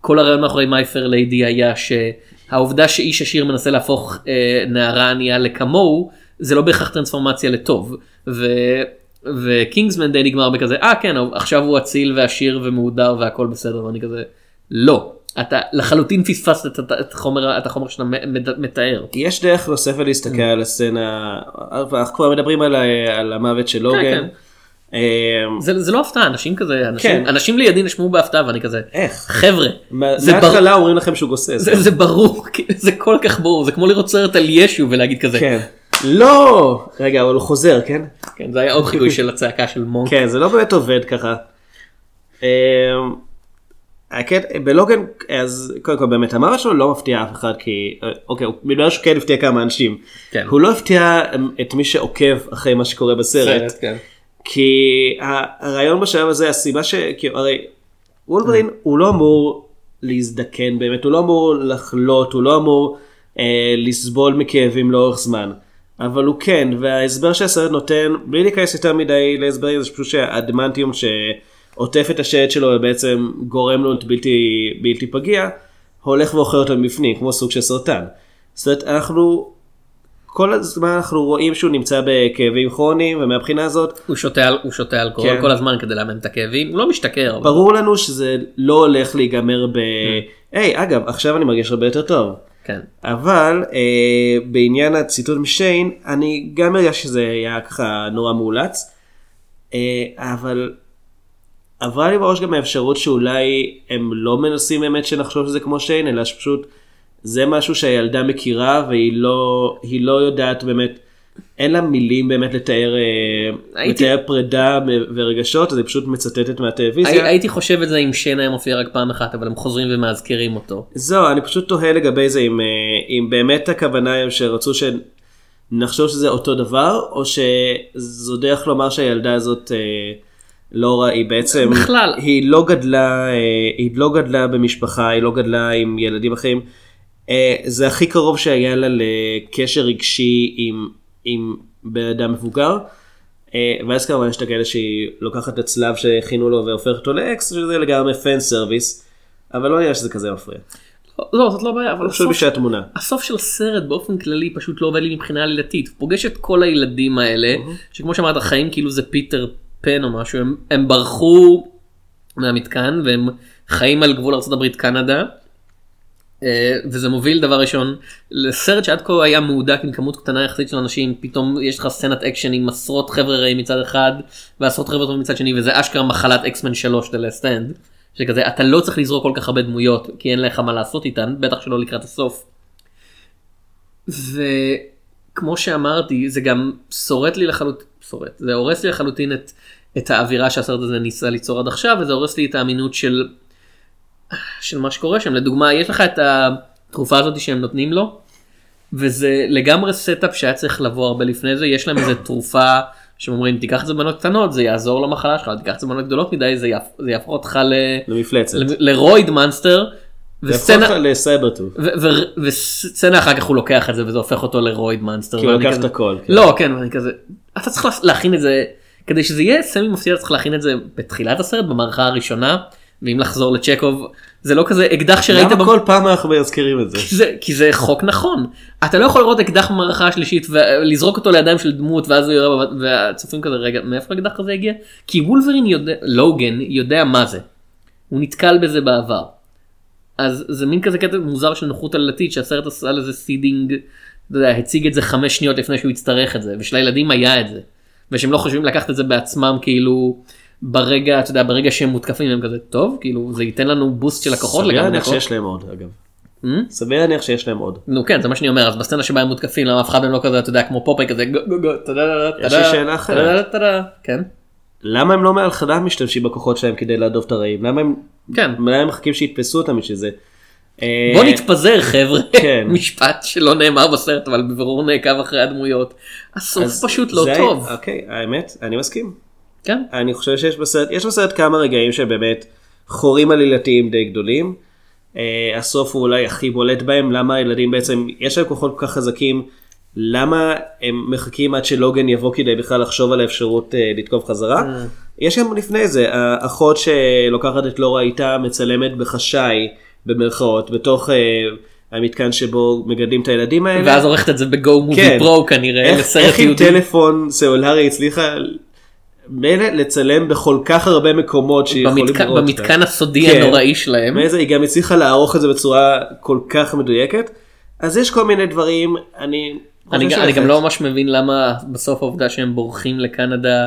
כל הרעיון מאחורי מי פר ליידי היה שהעובדה שאיש עשיר מנסה להפוך אה, נערה ענייה לכמוהו זה לא בהכרח טרנספורמציה לטוב. ו... וקינגסמן די נגמר בכזה אה כן עכשיו הוא אציל ועשיר ומהודר והכל בסדר ואני כזה לא אתה לחלוטין פספסת את, את, את, החומר, את החומר שאתה מתאר. יש דרך נוספת להסתכל על הסצנה, אנחנו כבר מדברים על על המוות של לוגן. כן. אה, זה, זה לא הפתעה אנשים כזה אנשים, כן. אנשים לידי נשמעו בהפתעה ואני כזה איך? חבר'ה זה, בר... מההתחלה אומרים לכם שהוא גוסס. זה, זה ברור [laughs] זה כל כך ברור זה כמו לראות סרט על ישו ולהגיד כזה כן. לא! רגע, אבל הוא חוזר, כן? כן, זה היה עוד חיקוי של הצעקה של מונק. כן, זה לא באמת עובד ככה. אמ, הקטע- בלוגן, אז קודם כל באמת המוות שלו לא מפתיע אף אחד כי, אה, אוקיי, הוא בגלל שהוא כן הפתיע כמה אנשים. כן. הוא לא הפתיע אמ, את מי שעוקב אחרי מה שקורה בסרט. כן. כי הרעיון בשלב הזה, הסיבה ש... כי הרי וולברין הוא לא אמור להזדקן באמת, הוא לא אמור לחלות, הוא לא אמור אה, לסבול מכאבים לאורך זמן. אבל הוא כן, וההסבר שהסרט נותן, בלי להיכנס יותר מדי להסברים, זה פשוט שהאדמנטיום שעוטף את השד שלו ובעצם גורם לו להיות בלתי, בלתי פגיע, הולך ואוכל אותו מבפנים, כמו סוג של סרטן. זאת אומרת, אנחנו כל הזמן אנחנו רואים שהוא נמצא בכאבים כרוניים ומהבחינה הזאת הוא שותה הוא שותה אלכוהול כן. כל הזמן כדי לאמן את הכאבים הוא לא משתכר. אבל- ברור לנו שזה לא הולך להיגמר ב... היי אגב עכשיו אני מרגיש הרבה יותר טוב. כן. אבל אה, בעניין הציטוט משיין אני גם הרגשתי שזה היה ככה נורא מאולץ. אה, אבל עברה לי בראש גם האפשרות שאולי הם לא מנסים באמת שנחשוב שזה כמו שיין אלא שפשוט זה משהו שהילדה מכירה והיא לא היא לא יודעת באמת. אין לה מילים באמת לתאר, אה, הייתי- לתאר פרידה ורגשות, אז היא פשוט מצטטת מהטלוויזיה. הי- הייתי חושב את זה אם שיין היה מופיע רק פעם אחת אבל הם חוזרים ומאזכרים אותו. זהו, אני פשוט תוהה לגבי זה, אם, אה, אם באמת הכוונה היא שרצו שנחשוב שזה אותו דבר, או שזו דרך לומר שהילדה הזאת אה, לא רע, היא בעצם, בכלל. היא לא גדלה, אה, היא לא גדלה במשפחה, היא לא גדלה עם ילדים אחרים. אה, זה הכי קרוב שהיה לה לקשר רגשי עם, עם בן אדם מבוגר. אה, ואז כמובן יש את הקטע הזה שהיא לוקחת את הצלב שהכינו לו והופכת אותו לאקס, שזה לגמרי fan service, אבל לא נראה שזה כזה מפריע. לא, לא זאת לא בעיה אבל פשוט הסוף- בשביל התמונה. הסוף של הסרט באופן כללי פשוט לא עובד לי מבחינה עלילתית. הוא פוגש את כל הילדים האלה שכמו שאמרת חיים כאילו זה פיטר פן או משהו הם, הם ברחו מהמתקן והם חיים על גבול ארה"ב קנדה. אה, וזה מוביל דבר ראשון לסרט שעד כה היה מהודק עם כמות קטנה יחסית של אנשים פתאום יש לך סצנת אקשן עם עשרות חבר'ה רעים מצד אחד ועשרות חבר'ה טובים מצד שני וזה אשכרה מחלת אקסמן 3 The Last Stand. שכזה אתה לא צריך לזרוק כל כך הרבה דמויות כי אין לך מה לעשות איתן בטח שלא לקראת הסוף. וכמו שאמרתי זה גם שורט לי לחלוטין שורט זה הורס לי לחלוטין את, את האווירה שהסרט הזה ניסה ליצור עד עכשיו וזה הורס לי את האמינות של של מה שקורה שם לדוגמה יש לך את התרופה הזאת שהם נותנים לו וזה לגמרי setup שהיה צריך לבוא הרבה לפני זה יש להם איזה תרופה שאומרים תיקח את זה במנות קטנות זה יעזור למחלה שלך תיקח את זה במנות גדולות מדי זה, יהפ, זה יהפוך אותך ל, למפלצת. לרויד monster. וסצנה, לסייברטוף. אחר כך הוא לוקח את זה וזה הופך אותו לרויד מאנסטר. כי הוא כזה- את הכל, כן. לא כן אני כזה אתה צריך להכין את זה כדי שזה יהיה סמי מפתיע אתה צריך להכין את זה בתחילת הסרט במערכה הראשונה ואם לחזור לצ'קוב זה לא כזה אקדח שראית למה במ- כל פעם אנחנו מזכירים את זה? כי זה, כי זה חוק נכון. אתה לא יכול לראות אקדח במערכה השלישית ולזרוק אותו לידיים של דמות ואז הוא בבת- והצופים כזה רגע מאיפה האקדח הזה הגיע? כי וולברין יודע, לוגן יודע מה זה. הוא נתקל בזה בעבר. אז זה מין כזה קטע מוזר של נוחות עלילתית שהסרט עשה לזה seeding, אתה יודע, הציג את זה חמש שניות לפני שהוא יצטרך את זה ושלילדים היה את זה. ושהם לא חושבים לקחת את זה בעצמם כאילו ברגע אתה יודע ברגע שהם מותקפים הם כזה טוב כאילו זה ייתן לנו בוסט של הכוחות סביר להניח דקות." שיש להם עוד אגב. Hmm? סביר להניח שיש להם עוד. נו כן זה מה שאני אומר אז בסצנה שבה הם מותקפים למה אף אחד מהם לא כזה אתה יודע כמו פופאי כזה גו גו גו טדה יש לי שאלה אחרת. טדה כן למה הם לא מההתחלה משתמשים בכוחות שלהם כדי להדוף את הרעים? למה הם כן למה הם מחכים שיתפסו אותם בשביל זה? אה, בוא נתפזר חבר'ה כן. [laughs] משפט שלא נאמר בסרט אבל בבירור נעקב אחרי הדמויות הסוף פשוט לא טוב אוקיי, האמת, אני מסכים. כן אני חושב שיש בסרט, יש בסרט כמה רגעים שבאמת חורים עלילתיים די גדולים. אה, הסוף הוא אולי הכי בולט בהם, למה הילדים בעצם, יש להם כוחות כל כך חזקים, למה הם מחכים עד שלוגן יבוא כדי בכלל לחשוב על האפשרות אה, לתקוף חזרה. יש גם לפני זה, האחות שלוקחת את לורה איתה מצלמת בחשאי, במרכאות, בתוך אה, המתקן שבו מגדלים את הילדים האלה. ואז עורכת את זה בגו מובי. פרו כנראה איך, לסרט איך עם יהודי טלפון סלולרי הצליחה מילא לצלם בכל כך הרבה מקומות שיכולים במתקן- לראות. במתקן הסודי כן. הנוראי שלהם מאיזה היא גם הצליחה לערוך את זה בצורה כל כך מדויקת. אז יש כל מיני דברים, אני... אני, אני גם לא ממש מבין למה בסוף העובדה שהם בורחים לקנדה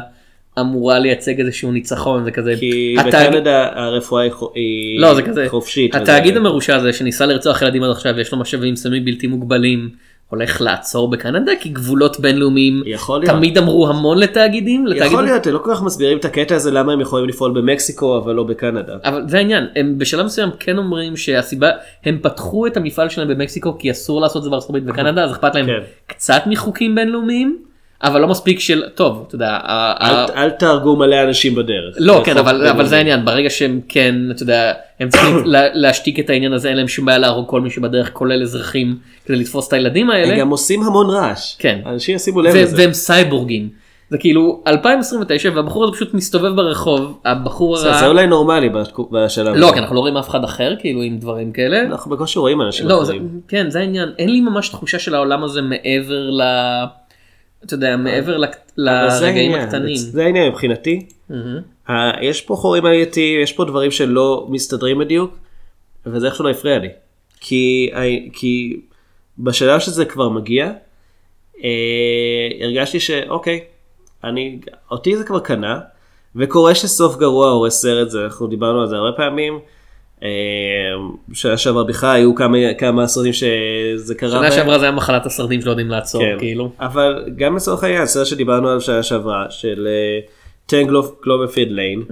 אמורה לייצג איזשהו ניצחון זה כזה כי התאגיד- בקנדה הרפואה היא לא זה כזה חופשית. התאגיד וזה- המרושע הזה שניסה לרצוח ילדים עד עכשיו יש לו משאבים סמי בלתי מוגבלים הולך לעצור בקנדה כי גבולות בינלאומיים יכול. תמיד אמרו המון לתאגידים יכול לתאגידים להיות, הם לא כל כך מסבירים את הקטע הזה למה הם יכולים לפעול במקסיקו אבל לא בקנדה. אבל זה העניין הם בשלב מסוים כן אומרים שהסיבה הם פתחו את המפעל שלהם במקסיקו כי אסור לעשות את זה בארצות הברית וקנדה אז אכפת להם כן. קצת מחוקים בינלאומיים אבל לא מספיק של טוב אתה יודע ה- ה- אל- אל תהרגו מלא אנשים בדרך. לא כן אבל אבל. זה העניין ברגע שהם כן אתה יודע הם צריכים [coughs] לה- להשתיק את העניין הזה אין להם שום בעיה להרוג כל מי שבדרך כולל אזרחים כדי לתפוס את הילדים האלה הם גם עושים המון רעש. כן. אנשים ישימו לב לזה. והם סייבורגים זה כאילו 2029 והבחור הזה פשוט מסתובב ברחוב הבחור הרע. זה אולי נורמלי בשלב לא. כי אנחנו לא רואים אף אחד אחר כאילו עם דברים כאלה. אנחנו בקושי רואים אנשים לא, אחרים. כן זה העניין אין לי ממש תחושה של העולם הזה מעבר ל... אתה יודע מעבר לרגעים הקטנים. זה העניין מבחינתי. ה- יש פה חורים עלייתיים, יש פה דברים שלא מסתדרים בדיוק, וזה איכשהו לא הפריע לי. כי, כי בשלב שזה כבר מגיע, אה, הרגשתי שאוקיי, אני, אותי זה כבר קנה, וקורה שסוף גרוע הורס סרט, זה, אנחנו דיברנו על זה הרבה פעמים. אה, שנה שעברה בכלל היו כמה, כמה סרטים שזה קרה שנה. שעברה זה היה מחלת הסרטים שלא יודעים לעצור כן. כאילו. אבל גם לצורך העניין, סרט שדיברנו עליו שנה שעברה, של טן קלוברפילד ליין,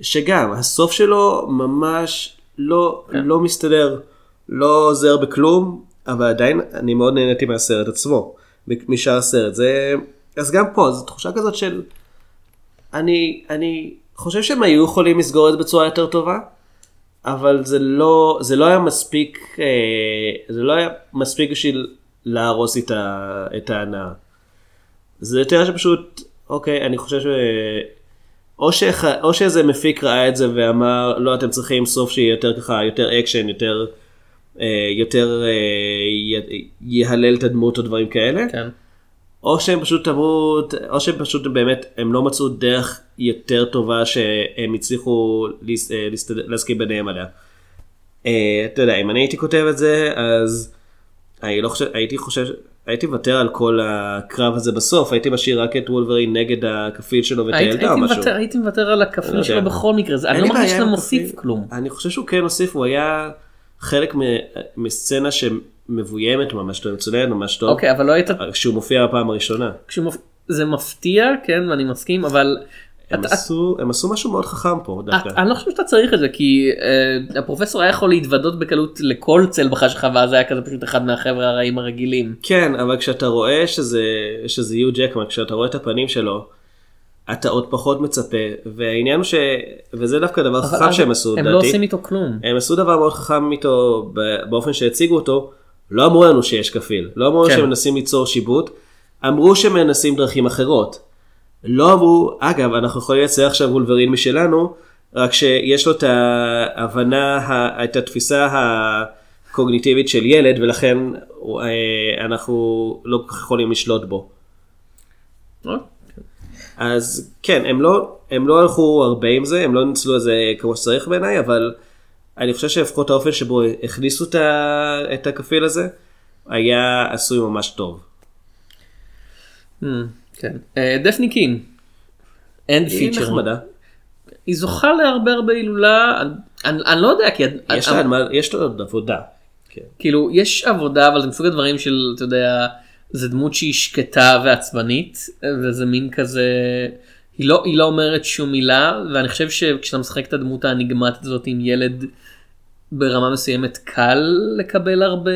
שגם הסוף שלו ממש לא, כן. לא מסתדר, לא עוזר בכלום, אבל עדיין אני מאוד נהניתי מהסרט עצמו, משאר הסרט. זה, אז גם פה, זו תחושה כזאת של, אני, אני חושב שהם היו יכולים לסגור את זה בצורה יותר טובה, אבל זה לא, זה לא היה מספיק, אה, זה לא היה מספיק בשביל להרוס את, ההנאה. זה יותר שפשוט, אוקיי, אני חושב ש... או, שאח... או שאיזה מפיק ראה את זה ואמר, לא, אתם צריכים סוף שיהיה יותר ככה, יותר אקשן, יותר, אה, יותר אה, י... יהלל את הדמות או דברים כאלה, כן. או שהם פשוט אמרו, או שהם פשוט באמת, הם לא מצאו דרך יותר טובה שהם הצליחו אה, להסכים ביניהם עליה. אה, אתה יודע, אם אני הייתי כותב את זה, אז אני לא חושב, הייתי חושב, הייתי מוותר על כל הקרב הזה בסוף, הייתי משאיר רק את וולברין נגד הכפיל שלו ואת הילדה או משהו. הייתי מוותר על לא הכפיל יודע. שלו בכל מקרה אני לא מרגיש עם מוסיף. כלום. אני חושב שהוא כן הוסיף, הוא היה חלק מסצנה שמבוימת ממש טוב, מצוינת ממש טוב, אוקיי אבל לא היית כשהוא מופיע בפעם הראשונה. כשמופ... זה מפתיע כן ואני מסכים אבל הם אתה- עשו, הם עשו משהו מאוד חכם פה דווקא. את- אני לא חושב שאתה צריך את זה כי אה, הפרופסור היה יכול להתוודות בקלות לכל צל בחש שלך ואז היה כזה פשוט אחד מהחבר'ה הרעים הרגילים. כן, אבל כשאתה רואה שזה, שזה יו ג'קמן, כשאתה רואה את הפנים שלו, אתה עוד פחות מצפה, והעניין הוא ש... וזה דווקא דבר חכם שהם עשו, הם לדעתי. לא עושים איתו כלום. הם עשו דבר מאוד חכם איתו באופן שהציגו אותו, לא אמרו לנו שיש כפיל, לא אמרו כן. שהם מנסים ליצור שיבוט, אמרו שהם מנסים דרכים אחרות. לא אמרו, אגב, אנחנו יכולים לייצר עכשיו וולברין משלנו, רק שיש לו את ההבנה, את התפיסה הקוגניטיבית של ילד, ולכן אה, אנחנו לא כל כך יכולים לשלוט בו. אוקיי. אז כן, הם לא, הם לא הלכו הרבה עם זה, הם לא ניצלו את זה כמו שצריך בעיניי, אבל אני חושב שלפחות האופן שבו הכניסו את, הכפיל הזה, היה עשוי ממש טוב. Hmm, כן. אה, דפני קין. אין היא פיצ'ר. נחמדה, היא זוכה להרבה הרבה הילולה. אני- אני לא יודע כי יש לה, עוד עבודה. כן. כאילו יש עבודה אבל זה מסוג הדברים של אתה יודע זה דמות שהיא שקטה ועצבנית וזה מין כזה היא לא היא לא אומרת שום מילה ואני חושב שכשאתה משחק את הדמות האניגמטית הזאת עם ילד ברמה מסוימת קל לקבל הרבה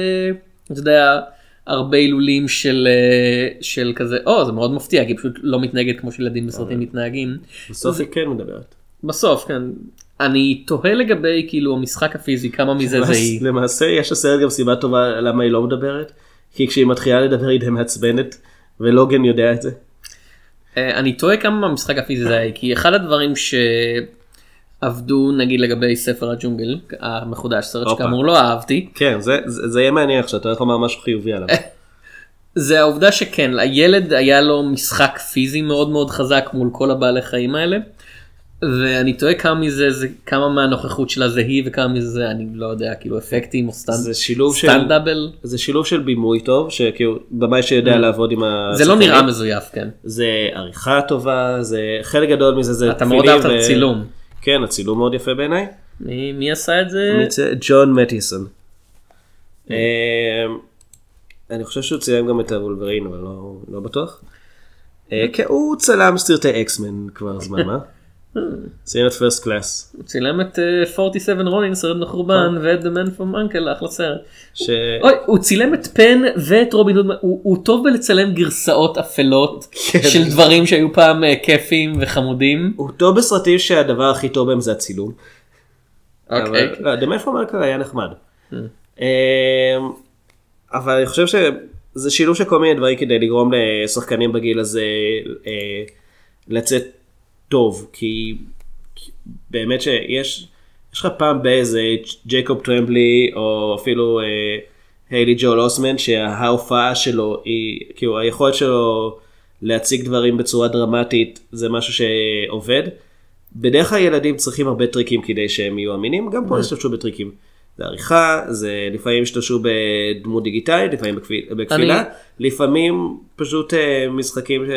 אתה יודע הרבה הילולים של אה, של כזה או זה מאוד מפתיע כי היא פשוט לא מתנהגת כמו שילדים בסרטים מתנהגים בסוף היא כן מדברת. בסוף כן אני תוהה לגבי כאילו המשחק הפיזי כמה מזה זה היא. למעשה יש לסרט גם סיבה טובה למה היא לא מדברת, כי כשהיא מתחילה לדבר היא די מעצבנת, ולוגן יודע את זה. אה, אני תוהה כמה מהמשחק הפיזי זה היה כי אחד הדברים שעבדו נגיד לגבי ספר הג'ונגל המחודש סרט. שכאמור לא אהבתי כן, זה, זה, זה יהיה מעניין עכשיו, אתה הולך לומר משהו חיובי עליו. [laughs] זה העובדה שכן הילד היה לו משחק פיזי מאוד מאוד חזק מול כל הבעלי חיים האלה. ואני תוהה כמה מזה זה כמה מהנוכחות שלה זה היא וכמה מזה זה אני לא יודע כאילו אפקטים או stunt זה שילוב של... סטנד דאבל זה שילוב של בימוי טוב, שכאילו במאי שיודע לעבוד עם ה... Mm. זה לא נראה מזויף כן זה עריכה טובה, זה חלק גדול מזה זה אתה מאוד אהבת את ו- הצילום. כן, הצילום מאוד יפה בעיניי. מי מי עשה את זה? מצ- ג'ון מטיסון. אמ, אני חושב שהוא צילם גם את הוולברין, אבל לא- לא בטוח. אה, כן, הוא צלם סרטי אקסמן כבר זמן מה. [laughs] צילם את First Class. הוא צילם את אה, 47 רונין סרט מחורבן ואת The Man From Uncle אחלה סרט. ש... אוי הוא צילם את פן ואת רובין הוד הוא, הוא טוב בלצלם גרסאות אפלות כן. של דברים שהיו פעם אה, כיפים וחמודים. הוא טוב בסרטים שהדבר הכי טוב בהם זה הצילום. אוקיי. אבל לא, דמיין פרומרקר היה נחמד. אמ, אבל אני חושב זה שילוב של כל מיני דברים כדי לגרום לשחקנים בגיל הזה אה, לצאת טוב, כי כי באמת שיש יש לך פעם באיזה ג'ייקוב טרמבלי או אפילו אה, היילי ג'ול אוסמן שההופעה שלו היא כאילו היכולת שלו להציג דברים בצורה דרמטית זה משהו שעובד. בדרך כלל ילדים צריכים הרבה טריקים כדי שהם יהיו אמינים, גם פה השתמשו בטריקים. זה עריכה, זה לפעמים השתמשו בדמות דיגיטלית, לפעמים אני- לפעמים פשוט אה, משחקים, אה,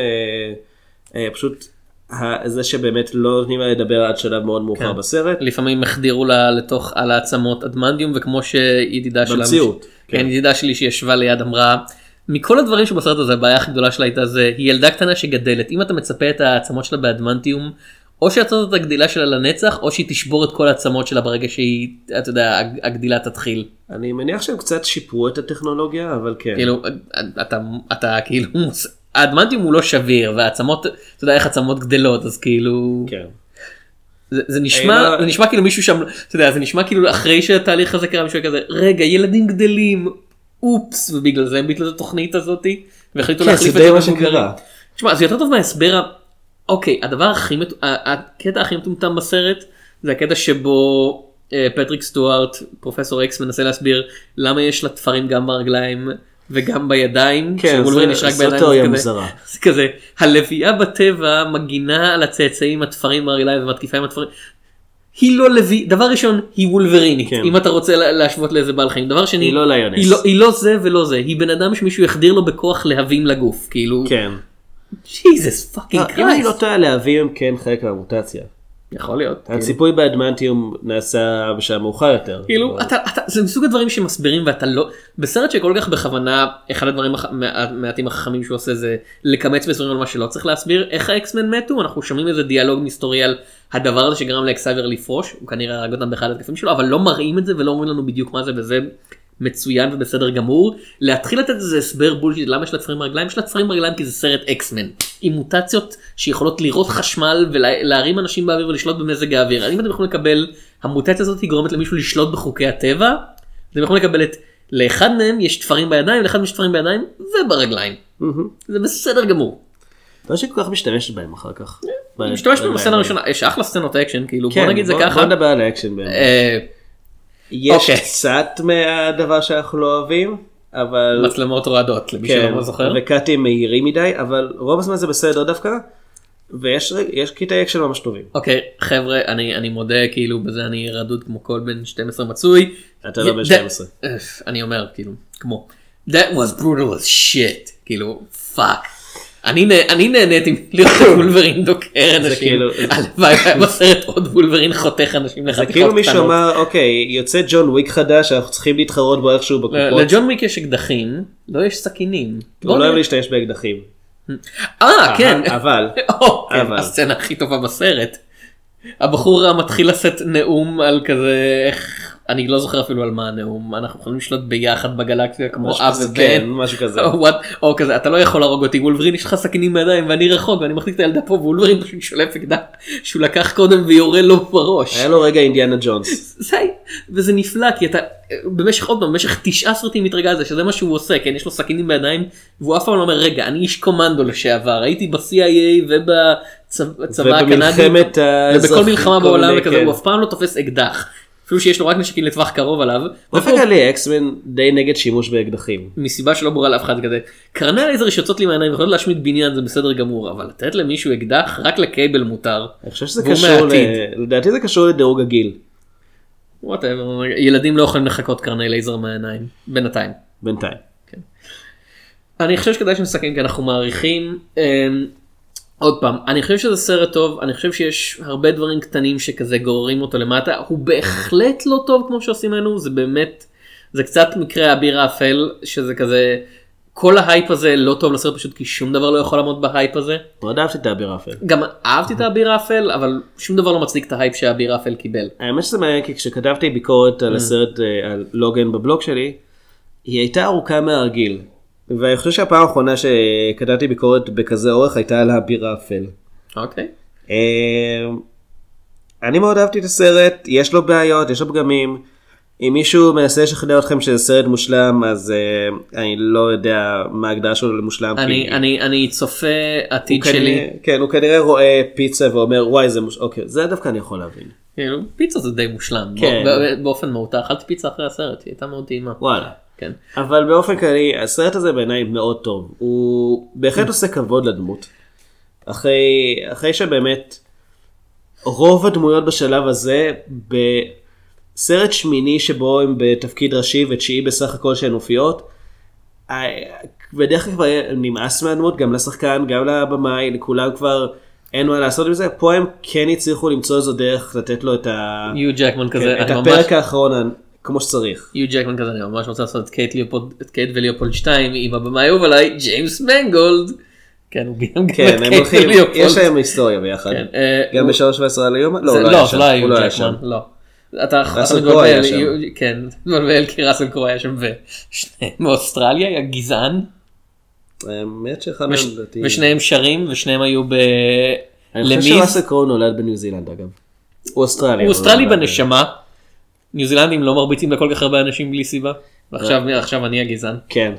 אה, פשוט זה שבאמת לא נותנים לה לדבר עד שלב מאוד מאוחר כן. בסרט. לפעמים החדירו לה לתוך על העצמות אדמנדיום וכמו שידידה שלנו, במציאות, כן, כן. ידידה שלי שישבה ליד אמרה מכל הדברים שבסרט הזה הבעיה הכי גדולה שלה הייתה זה היא ילדה קטנה שגדלת אם אתה מצפה את העצמות שלה באדמנטיום או שיעצור את הגדילה שלה לנצח או שהיא תשבור את כל העצמות שלה ברגע שהיא אתה יודע הג- הגדילה תתחיל אני מניח שהם קצת שיפרו את הטכנולוגיה, אבל כן. כאילו אתה אתה כאילו האדמנטיום הוא לא שביר והעצמות אתה יודע איך עצמות גדלות אז כאילו כן. זה, זה נשמע לא- זה נשמע כאילו מישהו שם אתה יודע זה נשמע כאילו אחרי שהתהליך הזה קרה מישהו כזה רגע ילדים גדלים אופס ובגלל זה הם ביטלו את התוכנית הזאתי והחליטו כן, להחליף את זה מה במבוגרים. שקרה. תשמע זה יותר טוב מההסבר ה- אוקיי הדבר הכי מט... הקטע הכי מטומטם בסרט זה הקטע שבו אה, פטריק סטוארט פרופסור אקס מנסה להסביר למה יש לה תפרים גם ברגליים וגם בידיים. כן, שוולברין יש רק זו בידיים, תיאוריה כזה- מוזרה. זה כזה הלביאה בטבע מגינה על הצאצאים עם התפרים ברגליים ומתקיפה עם התפרים. היא לא לוי דבר ראשון היא וולברינית כן. אם אתה רוצה לה- להשוות לאיזה בעל חיים דבר שני היא לא lioness. היא לא, היא לא זה ולא זה היא בן אדם שמישהו החדיר לו בכוח להבים לגוף כאילו כן. ג'יזוס פאקינג אם אני לא קרייסט טועה, להבים הם כן חלק מהמוטציה. יכול להיות כאילו. הציפוי באדמנטיום נעשה בשלב מאוחר יותר. כאילו אבל- אתה, אתה זה מסוג הדברים שמסבירים ואתה לא בסרט שכל כך בכוונה אחד הדברים הח- המעטים החכמים שהוא עושה זה לקמץ מסבירים על מה שלא צריך להסביר איך האקסמן מתו אנחנו שומעים איזה דיאלוג מסתורי על הדבר הזה שגרם לאקסייבר לפרוש הוא כנראה הרג אותם באחד התקפים שלו אבל לא מראים את זה ולא אומרים לנו בדיוק מה זה וזה מצוין ובסדר גמור להתחיל לתת איזה הסבר bullshit למה יש לה תפרים ברגליים יש לה תפרים ברגליים כי זה סרט אקסמן עם מוטציות שיכולות לירות חשמל ולהרים אנשים באוויר ולשלוט במזג האוויר אם אתם יכולים לקבל המוטציה הזאת היא גורמת למישהו לשלוט בחוקי הטבע אתם יכולים לקבל את לאחד מהם יש תפרים בידיים לאחד יש תפרים בידיים וברגליים. זה בסדר גמור. לא שהיא כל כך משתמשת בהם אחר כך. ב- משתמש בהם בסצנה הראשונה יש אחלה סצנות אקשן כאילו כן, בוא נגיד זה ככה. בוא נדבר על האקשן. אה, יש אוקיי. קצת מהדבר שאנחנו לא אוהבים, אבל... מצלמות רועדות למי כן, שלא זוכר. וקאטים מהירים מדי, אבל רוב הזמן זה בסדר דווקא. ויש קטעי אקשן ממש טובים. אוקיי חבר'ה אני אני מודה כאילו בזה אני רדוד כמו כל בן 12 מצוי. אתה לא בן That- 12. אה, אני אומר כאילו כמו that was brutal as shit כאילו fuck. אני אני נהניתי לראות את וולברין דוקר אנשים. כאילו- הלוואי והיה בסרט עוד וולברין חותך אנשים זה לחתיכות כאילו מישהו קטנות. אמר אוקיי יוצא ג'ון וויק חדש אנחנו צריכים להתחרות בו איכשהו ל- בקופות. לג'ון וויק יש אקדחים לא יש סכינים. הוא לא אוהב להשתמש באקדחים. אה כן. אבל או, כן, אבל. הסצנה הכי טובה בסרט. הבחור מתחיל לשאת נאום על כזה איך אני לא זוכר אפילו על מה הנאום אנחנו יכולים לשלוט ביחד בגלקסיה כמו אב ובן. כן, משהו כזה. או [laughs] what- או כזה אתה לא יכול להרוג אותי וולברין יש לך סכינים בידיים ואני רחוק ואני מחזיק את הילדה פה וולברין פשוט שולף אקדח שהוא לקח קודם ויורה לו בראש. היה לו רגע אינדיאנה ג'ונס. [laughs] זה, וזה נפלא כי אתה במשך עוד פעם במשך תשעה סרטים מתרגל לזה שזה מה שהוא עושה כן יש לו סכינים בידיים והוא אף פעם לא אומר רגע אני איש קומנדו לשעבר הייתי ב-CIA ובצבא הקנדי ובכל מלחמה בעולם וכזה כן. הוא אף פעם לא תופס אקדח. אפילו שיש לו רק נשקים לטווח קרוב עליו. באופן ופה- כללי אקסמן די נגד שימוש באקדחים. מסיבה שלא ברורה לאף אחד זה כזה קרני הלייזר שיוצאות לי מהעיניים יכולות להשמיד בניין זה בסדר גמור אבל לתת למישהו אקדח רק לקייבל מותר. אני חושב שזה קשור, ל-. לדעתי זה קשור לדירוג הגיל. Whatever, ילדים לא יכולים לחקות קרני לייזר מהעיניים בינתיים. בינתיים. אני חושב שכדאי שנסכם כי אנחנו מאריכים אמ, עוד פעם אני חושב שזה סרט טוב אני חושב שיש הרבה דברים קטנים שכזה גוררים אותו למטה הוא בהחלט לא טוב כמו שעושים לנו זה באמת זה קצת מקרה אביר האפל שזה כזה כל ההייפ הזה לא טוב לסרט פשוט כי שום דבר לא יכול לעמוד בהייפ הזה מאוד אהבתי את האביר האפל. גם אהבתי את האביר האפל אבל שום דבר לא מצדיק את ההייפ שהאביר האפל קיבל. האמת שזה מעניין כי כשכתבתי ביקורת. על הסרט אה, על לוגן בבלוג שלי, היא הייתה ארוכה מהרגיל. ואני חושב שהפעם האחרונה שכתבתי ביקורת בכזה אורך הייתה על האביר האפל. אוקיי. אה, אני מאוד אהבתי את הסרט, יש לו בעיות, יש לו פגמים. אם מישהו מנסה לשכנע אתכם שזה סרט מושלם אז אה, אני לא יודע מה ההגדרה שלו למושלם. אני כי אני אני צופה עתיד שלי. כנראה- כן הוא כנראה רואה פיצה ואומר וואי זה מושלם. אוקיי זה דווקא אני יכול להבין. כאילו, פיצה זה די מושלם. כן. בא- באופן מהותה אכלתי פיצה אחרי הסרט היא הייתה מאוד טעימה. וואלה. כן. אבל באופן כללי הסרט הזה בעיניי מאוד טוב הוא בהחלט עושה כבוד לדמות. אחרי אחרי שבאמת רוב הדמויות בשלב הזה בסרט שמיני שבו הם בתפקיד ראשי ותשיעי בסך הכל שהן מופיעות. אה, בדרך כלל כבר נמאס מהדמות גם לשחקן גם לבמאי לכולם כבר אין מה לעשות עם זה פה הם כן הצליחו למצוא איזו דרך לתת לו את, ה... יו ג'קמן כזה. כן, את אני ממש- הפרק האחרון כמו שצריך. יו ג'קמן כזה אני ממש רוצה לעשות את קייט ליאופולד את קייט וליאופולד 2 עם הבמאי האהוב עליי ג'יימס מנגולד. כן הוא ביים גם את כן, הם קייט הולכים, וליאופולד. יש להם היסטוריה ביחד. כן, אה, גם הוא- בשלוש ועשרה ליומה? לא, זה- הוא לא, לא היה זה שם. לא היה הוא לא יו היה שם. ג'קמן, לא. אתה ראסל קרו היה שם. כן, אתה מתבלבל כי ראסל קרו היה שם ושניהם מאוסטרליה, היה גזען, האמת שאחד מהם לדעתי... ושניהם שרים ושניהם היו ב... אני חושב שראסל קרו נולד בניו זילנד אגב. הוא אוסטרלי. הוא אוסטרלי בנשמה, ניו זילנדים לא מרביצים לכל כך הרבה אנשים בלי סיבה, ועכשיו עכשיו אני הגזען. כן.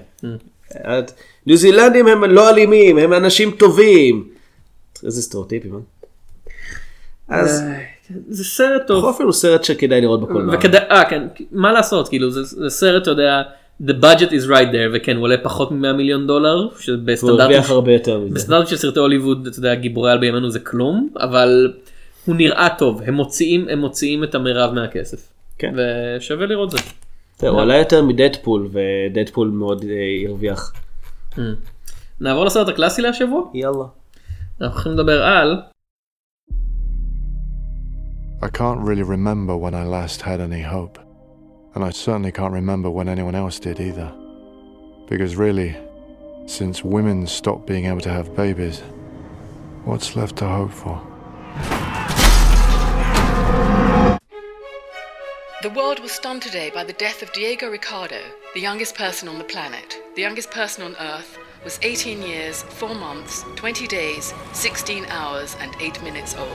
את- ניו זילנדים הם לא אלימים, הם אנשים טובים. איזה סטריאוטיפים, אה? אז זה סרט טוב. אופן הוא סרט שכדאי לראות בקולנוע. וכדאי, אה כן, מה לעשות, כאילו זה, סרט, אתה יודע, the budget is right there, וכן, הוא עולה פחות מ-100 מיליון דולר, שבסטנדרטים. בסטנדרט של סרטי הוליווד, אתה יודע, גיבורי על בימינו זה כלום, אבל הוא נראה טוב, הם מוציאים, הם מוציאים את המרב מהכסף. כן. ושווה לראות זה. תראה, הוא עלה יותר מדדפול ודדפול מאוד אה, הרוויח. נעבור לסרט הקלאסי להשבוע? יאללה. אנחנו הולכים לדבר על I can't really remember when I last had any hope. And I certainly can't remember when anyone else did either. Because really, since women stopped being able to have babies, what's left to hope for? The world was stunned today by the death of Diego Ricardo, the youngest person on the planet. The youngest person on Earth was 18 years, 4 months, 20 days, 16 hours, and 8 minutes old.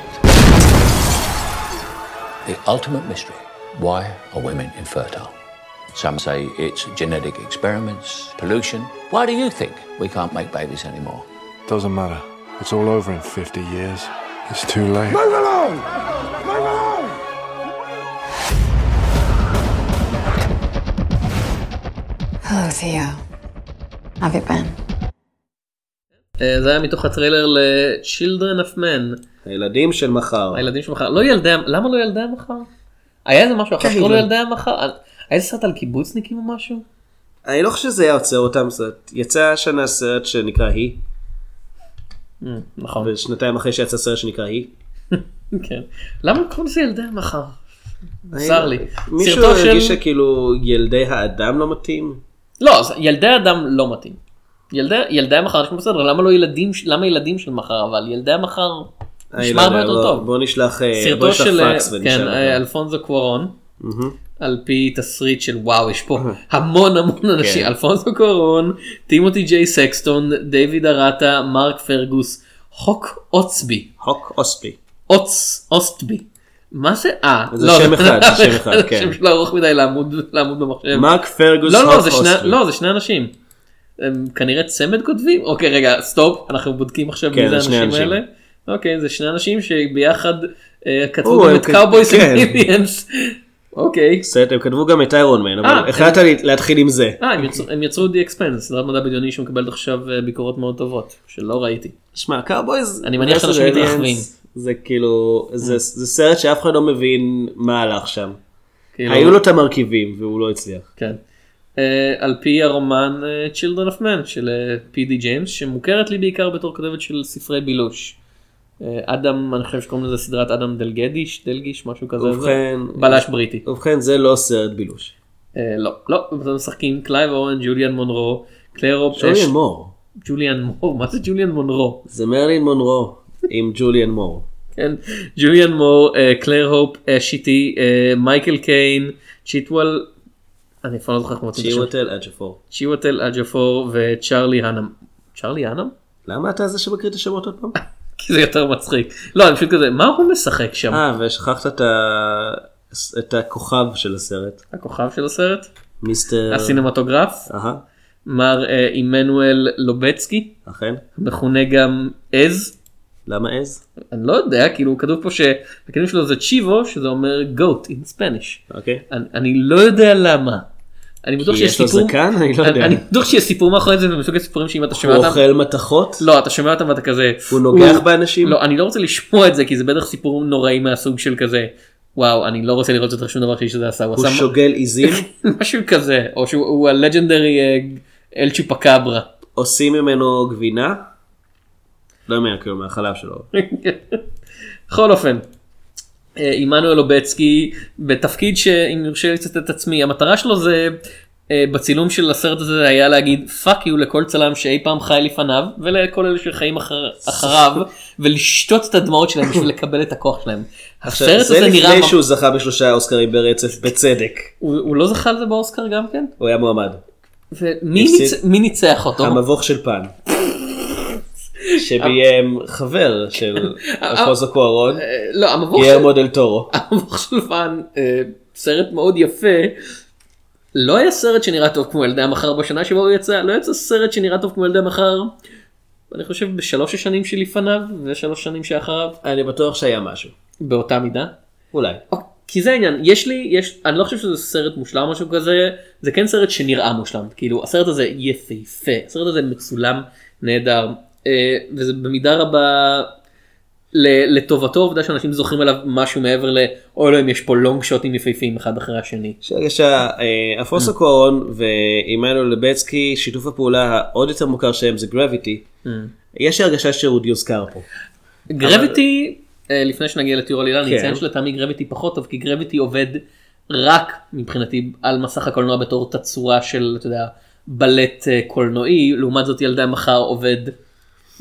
The ultimate mystery why are women infertile? Some say it's genetic experiments, pollution. Why do you think we can't make babies anymore? Doesn't matter. It's all over in 50 years. It's too late. Hello, Theo. Have you been? אה, זה היה מתוך הטריילר ל-Children of Men, הילדים של מחר. הילדים של מחר, לא ילדי, למה לא ילדי המחר? היה איזה משהו אחר שקוראים לו ילדי המחר? היה איזה סרט על קיבוצניקים או משהו? אני לא חושב שזה היה עוצר אותם, זאת- יצא השנה סרט שנקרא היא, נכון, ושנתיים אחרי שיצא סרט שנקרא היא. [laughs] כן. למה קוראים לזה ילדי המחר? צר לי. מישהו סרטו של- הרגיש שכאילו ילדי האדם לא מתאים? לא, אז ילדי אדם לא מתאים. ילדי, ילדי המחר נשמע בסדר, למה לא ילדים, למה ילדים של מחר, אבל ילדי המחר אני נשמע לא הרבה יותר טוב. בוא נשלח אה, בוא נשלח של פקס כן, ונשאל אה, אותו. אלפונסו קוורון, על פי תסריט של וואו יש פה [laughs] המון המון אנשים, כן. אלפונסו קוורון, טימותי ג'יי סקסטון, דיוויד ארטה, מרק פרגוס, הוק אוצבי, הוק אוספי. הוק, אוסטבי. מה זה? אה, זה לא, שם אחד, זה שם [laughs] אחד, כן. שם שלו ארוך מדי לעמוד במחשב. מרק פרגוס לא, לא, זה שני. לא, זה שני אנשים. הם כנראה צמד כותבים? אוקיי, רגע, סטופ, אנחנו בודקים עכשיו כן, מי זה האנשים אנשים. האלה. אוקיי, זה שני אנשים שביחד אה, כתבו גם את Cowboys כן. and Aliens. [laughs] אוקיי. סרט, הם כתבו גם את איירון מן, אה, אבל החלטת לי להתחיל עם זה. אה, הם יצרו- The Expanse, סדרת מדע בדיוני שמקבלת עכשיו אה, ביקורות מאוד טובות, שלא ראיתי. שמע, Cowboys... אני מניח שאנשים מתרחבים. זה כאילו, זה זה סרט שאף אחד לא מבין מה הלך שם. כאילו, היו לו את המרכיבים והוא לא הצליח. כן. אה, על פי הרומן אה, Children of Men של פי די ג'יימס, שמוכרת לי בעיקר בתור כותבת של ספרי בילוש. אה, אדם, אני חושב שקוראים לזה סדרת אדם דלגדיש, דלגליש, משהו כזה. ובכן, בלש בריטי. ובכן זה לא סרט בילוש. אה, לא, לא, משחקים קלייב אוון, ג'וליאן מונרו, קלרו, ג'וליאן מור. ג'וליאן מור, מה זה ג'וליאן מונרו? זה מרלין מונרו עם ג'וליאן מור. כן, ג'וליאן מור, אה, קלר הופ, אשיטי, אה, מייקל קיין, צ'יטוול, אני אפילו לא זוכר איך מוצאים את השם, אג'פור. צ'יווטל אג'פור וצ'ארלי האנם. צ'ארלי האנם? למה אתה זה שמקריא את השמות עוד פעם? [laughs] כי זה יותר מצחיק. לא, אני פשוט כזה, מה הוא משחק שם? אה, ושכחת את ה... את הכוכב של הסרט, הכוכב של הסרט, מיסטר... הסינמטוגרף, אהה, מר אה, עמנואל לובצקי, אכן. מכונה גם עז. למה עז? אני לא יודע, כאילו כתוב פה שהקניון שלו זה צ'יבו, שזה אומר goat in Spanish. אוקיי. אני, אני לא יודע למה. אני בטוח שיש סיפור, זקן? אני לא יודע. אני בטוח שיש סיפור מאחורי זה ומסוג הסיפורים שאם אתה שומע הוא אותם, אוכל מתכות? לא אתה שומע אותם ואתה כזה, הוא נוגח באנשים? לא אני לא רוצה לשמוע את זה כי זה בטח סיפור נוראי מהסוג של כזה, וואו אני לא רוצה לראות יותר שום דבר שזה עשה, הוא הוא שוגל עיזים? [laughs] משהו כזה, או שהוא ה legendary אל צ'ופקברה. עושים ממנו גבינה? לא כאילו מהחלב שלו. בכל אופן, אה, עמנואל לובצקי בתפקיד שאם יורשה לי לצטט את עצמי המטרה שלו זה אה, בצילום של הסרט הזה היה להגיד fuck you לכל צלם שאי פעם חי לפניו ולכל אלה שחיים אחר, אחריו [laughs] ולשתות את הדמעות שלהם בשביל לקבל את הכוח שלהם. עכשיו, הסרט זה הזה נראה, לפני ממ- שהוא זכה בשלושה אוסקרים ברצף בצדק. הוא, הוא לא זכה על זה באוסקר גם כן? הוא היה מועמד. ומי ניצ... ניצח אותו? המבוך של פן. [laughs] שביים חבר של אלפונסו קוארון, אה, לא, המבוך של... גיירמו דל טורו. המבוך של פאן, אה, סרט מאוד יפה. לא היה סרט שנראה טוב כמו ילדי המחר בשנה שבה הוא יצא, לא יצא סרט שנראה טוב כמו ילדי המחר. אני חושב בשלוש השנים שלפניו ושלוש שנים שאחריו אני בטוח שהיה משהו. באותה מידה. אולי. כי זה העניין יש לי יש אני לא חושב שזה סרט מושלם או משהו כזה זה כן סרט שנראה מושלם כאילו הסרט הזה יפהפה הסרט הזה מצולם נהדר וזה במידה רבה לטובתו העובדה שאנשים זוכרים עליו משהו מעבר ל אוי אלוהים יש פה לונג שוטים יפהפים אחד אחרי השני. יש הרגשה, אה, קוארון ועמנואל לבצקי, שיתוף הפעולה העוד יותר מוכר שלהם זה גרביטי. יש לי הרגשה שהוא יוזכר פה. גרביטי אה, לפני שנגיע לתיאור עלילה אני כן. אציין שלטעמי גרביטי פחות טוב כי גרביטי עובד רק מבחינתי על מסך הקולנוע בתור תצורה של אתה יודע בלט אה, קולנועי לעומת זאת ילדי המחר עובד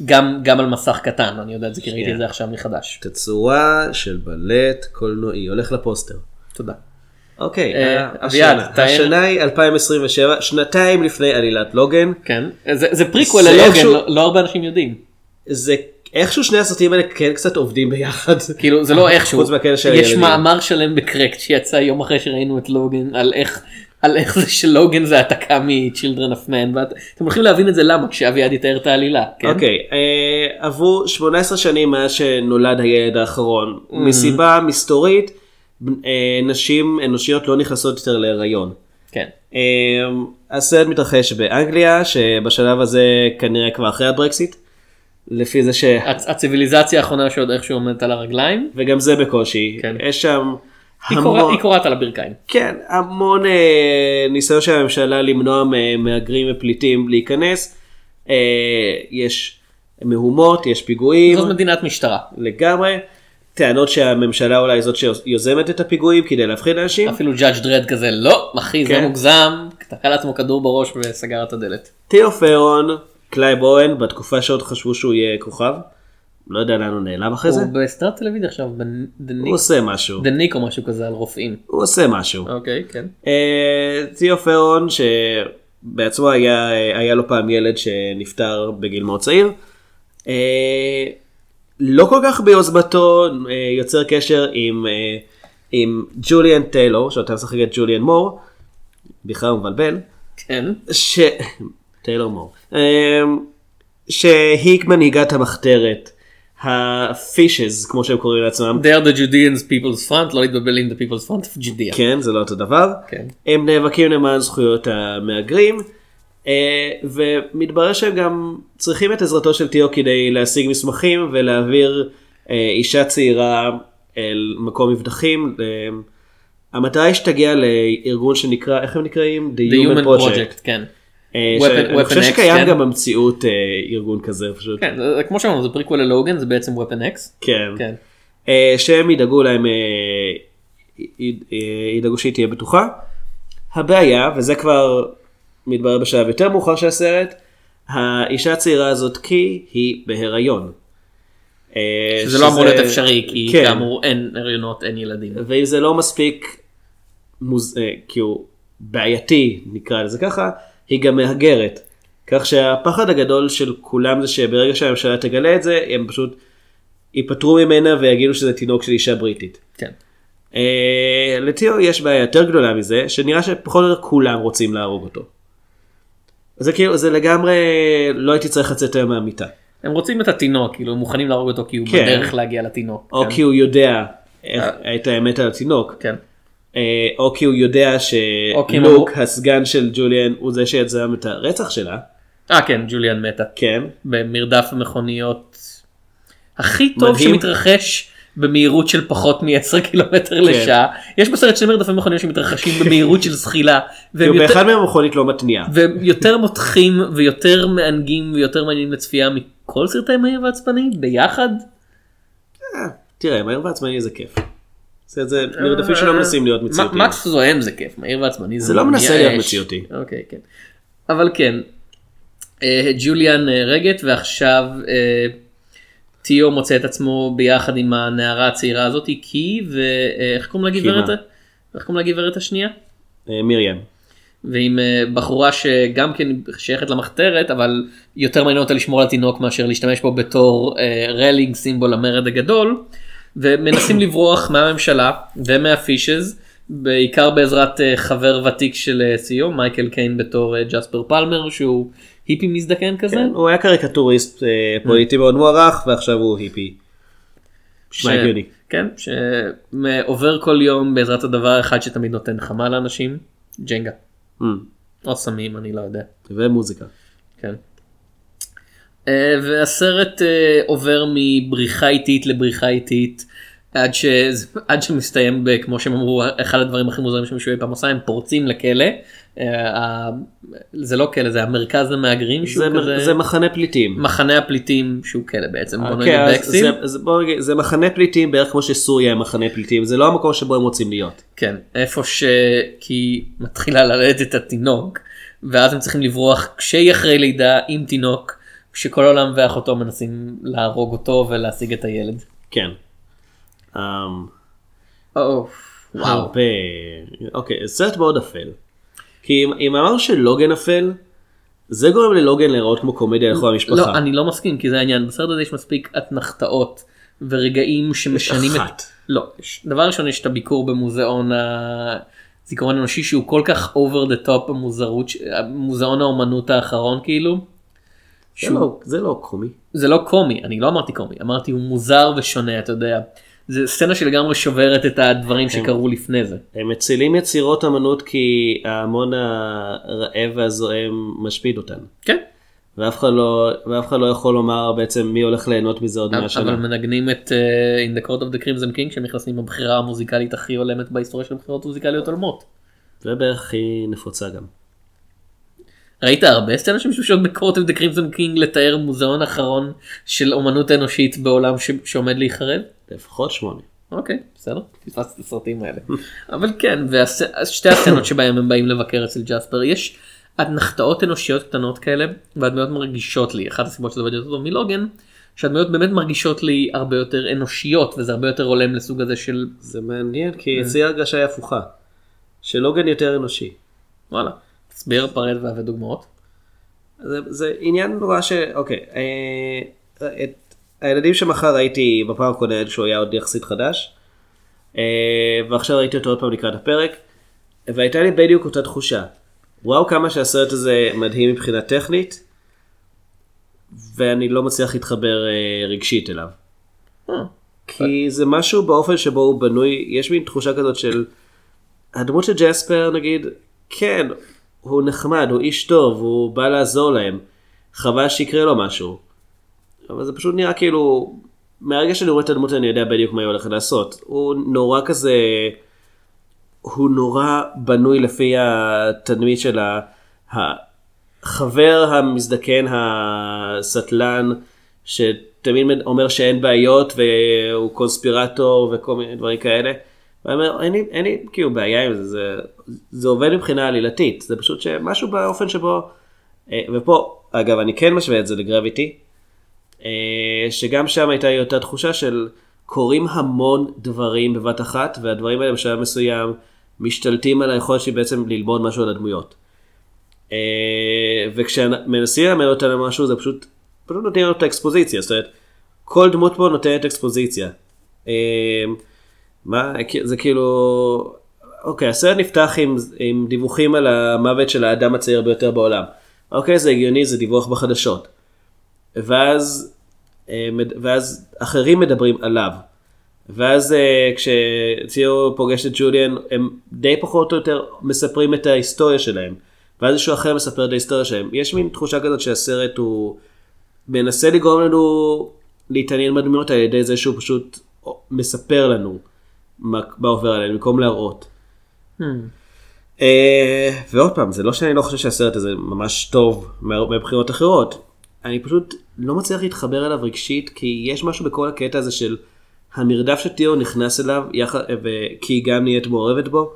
גם גם על מסך קטן אני יודע את זה כי ראיתי. את זה עכשיו מחדש. תצורה של בלט קולנועי, הולך לפוסטר. תודה. אוקיי, אה, אביעד, השנה- היא 2027, שנתיים לפני עלילת לוגן. כן זה זה פריקוול ללוגן לא- לא הרבה אנשים יודעים זה איכשהו שני הסרטים האלה כן קצת עובדים ביחד. כאילו זה לא איכשהו חוץ מהקטע של יש. מאמר שלם ב Cracked שיצא יום אחרי שראינו את לוגן על איך. על איך זה שלוגן זה העתקה מ- Children of Men ואתם הולכים להבין את זה למה כשאביעד יתאר את העלילה. כן? אוקיי, אה, עברו 18 שנים מאז שנולד הילד האחרון. מסיבה מסתורית, אה, נשים אנושיות לא נכנסות יותר להיריון. כן. אה, הסרט מתרחש באנגליה, שבשלב הזה כנראה כבר אחרי הברקסיט. לפי זה ש... הצ- הציוויליזציה האחרונה שעוד איכשהו עומדת על הרגליים. וגם זה בקושי. כן. יש שם המון... היא קורעת על הברכיים. כן, המון אה, ניסיון של הממשלה למנוע מהגרים ופליטים להיכנס. אה, יש מהומות, יש פיגועים. זאת מדינת משטרה. לגמרי. טענות שהממשלה אולי זאת שיוזמת את הפיגועים כדי להפחיד אנשים. אפילו Judge Dredd כזה לא אחי זה כן. מוגזם תקע לעצמו כדור בראש וסגר את הדלת. תיאו פרון, קלייב אוון, בתקופה שעוד חשבו שהוא יהיה כוכב. לא יודע לאן הוא נעלם אחרי זה. הוא בסדרת טלוויזיה עכשיו הוא עושה משהו. The Knick או משהו כזה על רופאים. הוא עושה משהו. אוקיי כן. אה, תיאו פרון שבעצמו היה, היה לו פעם ילד שנפטר בגיל מאוד צעיר. אה, לא כל כך ביוזמתו אה, יוצר קשר עם, אה, עם ג'וליאן טיילור, שאתה משחק את ג'וליאן מור, בכלל הוא מבלבל, כן. ש... [laughs] טיילור מור, אה, שהיא מנהיגת המחתרת, הפישז כמו שהם קוראים לעצמם, They are the Judeans people's front לא להתבלבל עם the people's front of Judea. כן זה לא אותו דבר, כן. הם נאבקים למען זכויות המהגרים, אה, ומתברר שהם גם צריכים את עזרתו של תיאו כדי להשיג מסמכים ולהעביר אה, אישה צעירה אל מקום מבטחים. אה, המטרה היא שתגיע לארגון שנקרא, איך הם נקראים? The Human Project. כן. אה, Weapon חושב שקיים כן. גם במציאות אה, ארגון כזה פשוט. כן, זה- כמו שאמרנו זה פריקוול ללוגן זה בעצם weapon X. כן. כן. אה, שהם ידאגו להם, אה, אה, ידאגו שהיא תהיה בטוחה. הבעיה, וזה כבר מתברר בשלב יותר מאוחר של הסרט, האישה הצעירה הזאת כי היא בהיריון. אה, שזה לא אמור להיות אפשרי כי כן. כאמור אין הריונות אין ילדים. ואם זה לא מספיק מוז... אה, כאילו בעייתי נקרא לזה ככה, היא גם מהגרת. כך שהפחד הגדול של כולם זה שברגע שהממשלה תגלה את זה, הם פשוט ייפטרו ממנה ויגידו שזה תינוק של אישה בריטית. כן. אה, לטיו יש בעיה יותר גדולה מזה, שנראה שפחות או יותר כולם רוצים להרוג אותו. זה כאילו, זה לגמרי, לא הייתי צריך לצאת היום מהמיטה. הם רוצים את התינוק, כאילו הם מוכנים להרוג אותו כי הוא כן. בדרך להגיע לתינוק. או כן. כי הוא יודע איך- את האמת על התינוק. כן. אה, או כי הוא יודע או כי הם שלוק, הסגן של ג'וליאן, הוא זה שיזם את הרצח שלה. אה כן, ג'וליאן מתה. כן. במרדף המכוניות הכי טוב מדהים. שמתרחש במהירות של פחות מ-10 קילומטר כן. לשעה. יש בסרט שני מרדפי מכוניות שמתרחשים במהירות של זחילה. והם יותר- באחד מהם המכונית לא מתניעה. והם יותר מותחים ויותר מענגים ויותר מעניינים לצפייה מכל סרטי מהיר ועצבני ביחד. תראה, מהיר ועצמאי זה כיף. זה זה מרדפים שלא מנסים להיות מציאותיים. מקס זוהם זה כיף, מהיר ועצבני זה לא מנסה. להיות מציאותי. אוקיי, כן. אבל כן, אה, ג'וליאן נהרגת ועכשיו אה, טיו מוצא את עצמו ביחד עם הנערה הצעירה הזאת, קי, ואיך קוראים לגברת? איך קוראים לגברת השנייה? אה, מרים. ועם אה, בחורה שגם כן שייכת למחתרת אבל יותר מעניין אותה לשמור על התינוק מאשר להשתמש בו בתור אה, רלינג סימבול למרד הגדול ומנסים לברוח מהממשלה ומהפישז בעיקר בעזרת אה, חבר ותיק של אה, סיו מייקל קיין בתור אה, ג'ספר פלמר שהוא היפי מזדקן כזה. כן, הוא היה קריקטוריסט פוליטי מאוד מוערך ועכשיו הוא היפי. נשמע ש- הגיוני. כן, שעובר כל יום בעזרת הדבר האחד שתמיד נותן חמה לאנשים, ג'נגה. Mm. או סמים, אני לא יודע. ומוזיקה. כן. אה, והסרט אה, עובר מבריחה איטית לבריחה איטית עד, ש... עד שמסתיים ב- כמו שהם אמרו אחד הדברים הכי מוזרים שמישהו אי פעם עושה הם פורצים לכלא. אה, ה- זה לא כלא זה המרכז למהגרים שהוא זה כזה זה מחנה פליטים. מחנה הפליטים שהוא כלא בעצם. בוא נגיד כן, באקסים. זה- זה- בוא נגיד, זה מחנה פליטים בערך כמו שסוריה הם מחנה פליטים זה לא המקום שבו הם רוצים להיות. כן, איפה שכי מתחילה ללדת את התינוק ואז הם צריכים לברוח כשהיא אחרי לידה עם תינוק כשכל העולם ואחותו מנסים להרוג אותו ולהשיג את הילד. כן. אמ, או, וואו. הרבה. אוקיי, סרט מאוד אפל. כי אם- אם אמרנו שלוגן אפל, זה גורם ללוגן להיראות כמו קומדיה לכל המשפחה. לא, אני לא מסכים כי זה העניין, בסרט הזה יש מספיק אתנחתאות ורגעים שמשנים את... אחת. לא, יש- דבר ראשון יש את הביקור במוזיאון הזיכרון האנושי שהוא כל כך over the top המוזרות, מוזיאון האומנות האחרון כאילו. זה לא- זה לא קומי. זה לא קומי, אני לא אמרתי קומי, אמרתי הוא מוזר ושונה, אתה יודע. זה סצנה שלגמרי שוברת את הדברים שקרו לפני זה. הם מצילים יצירות אמנות כי ההמון הרעב והזועם משפיד אותן. כן. ואף אחד לא, ואף אחד לא יכול לומר בעצם מי הולך ליהנות מזה עוד 100 אבל שנה. מנגנים את uh, In the Court of the Crimson King שנכנסים בבחירה המוזיקלית הכי הולמת בהיסטוריה של בחירות מוזיקליות הולמות. זה בערך הכי נפוצה גם. ראית הרבה סצנה שמשתמשות ב-Court of the Crimson King לתאר מוזיאון אחרון של אומנות אנושית בעולם ש- שעומד להיחרב? לפחות שמונה. אוקיי, בסדר, פספסתי את הסרטים האלה. [laughs] אבל כן, ושתי הסצנות שבהם הם באים לבקר אצל ג'ספר, יש אתנחתאות אנושיות קטנות כאלה, והדמויות מרגישות לי, אחת הסיבות שזה עובד יותר טוב מלוגן, שהדמויות באמת מרגישות לי הרבה יותר אנושיות, וזה הרבה יותר הולם לסוג הזה של... זה מעניין כי אצלי ההרגשה היא הפוכה. שלוגן יותר אנושי. וואלה, תסביר, פרט והבא דוגמאות. זה, זה עניין נורא ש... אוקיי. אה, את הילדים שמחר ראיתי בפעם הקודמת שהוא היה עוד יחסית חדש. אה, ועכשיו ראיתי אותו עוד פעם לקראת הפרק. והייתה לי בדיוק אותה תחושה. וואו כמה שהסרט הזה מדהים מבחינה טכנית. ואני לא מצליח להתחבר אה, רגשית אליו. אה, כי זה משהו באופן שבו הוא בנוי, יש מין תחושה כזאת של הדמות של ג'ספר נגיד, כן, הוא נחמד, הוא איש טוב, הוא בא לעזור להם, חבל שיקרה לו משהו. אבל זה פשוט נראה כאילו, מהרגע שאני רואה את הדמות אני יודע בדיוק מה היא הולכת לעשות. הוא נורא כזה, הוא נורא בנוי לפי התדמית של החבר המזדקן הסטלן, שתמיד אומר שאין בעיות והוא קונספירטור וכל מיני דברים כאלה. ואני אומר, אין לי, אין לי כאילו בעיה עם זה, זה, זה עובד מבחינה עלילתית, זה פשוט שמשהו באופן שבו, אה, ופה, אגב, אני כן משווה את זה לגרביטי, אה, שגם שם הייתה אותה תחושה של קורים המון דברים בבת אחת, והדברים האלה בשלב מסוים משתלטים על היכולת שלי בעצם ללמוד משהו על הדמויות. אה, וכשמנסים ללמד אותנו משהו זה פשוט, פשוט נותנים לנו את האקספוזיציה, זאת אומרת, כל דמות פה נותנת אקספוזיציה. מה, זה כאילו, אוקיי, הסרט נפתח עם, עם דיווחים על המוות של האדם הצעיר ביותר בעולם. אוקיי, זה הגיוני, זה דיווח בחדשות. ואז, אה, ואז אחרים מדברים עליו. ואז אה, כשציו פוגש את ג'וליאן, הם די פחות או יותר מספרים את ההיסטוריה שלהם. ואז מישהו אחר מספר את ההיסטוריה שלהם. יש מין תחושה כזאת שהסרט הוא מנסה לגרום לנו להתעניין בדמויות על ידי זה שהוא פשוט מספר לנו מה, מה עובר עליהם במקום להראות. Hmm. אה, ועוד פעם, זה לא שאני לא חושב שהסרט הזה ממש טוב מהרבה בחינות אחרות. אני פשוט לא מצליח להתחבר אליו רגשית, כי יש משהו בכל הקטע הזה של המרדף שטיו נכנס אליו, יחד, כי היא גם נהיית מעורבת בו,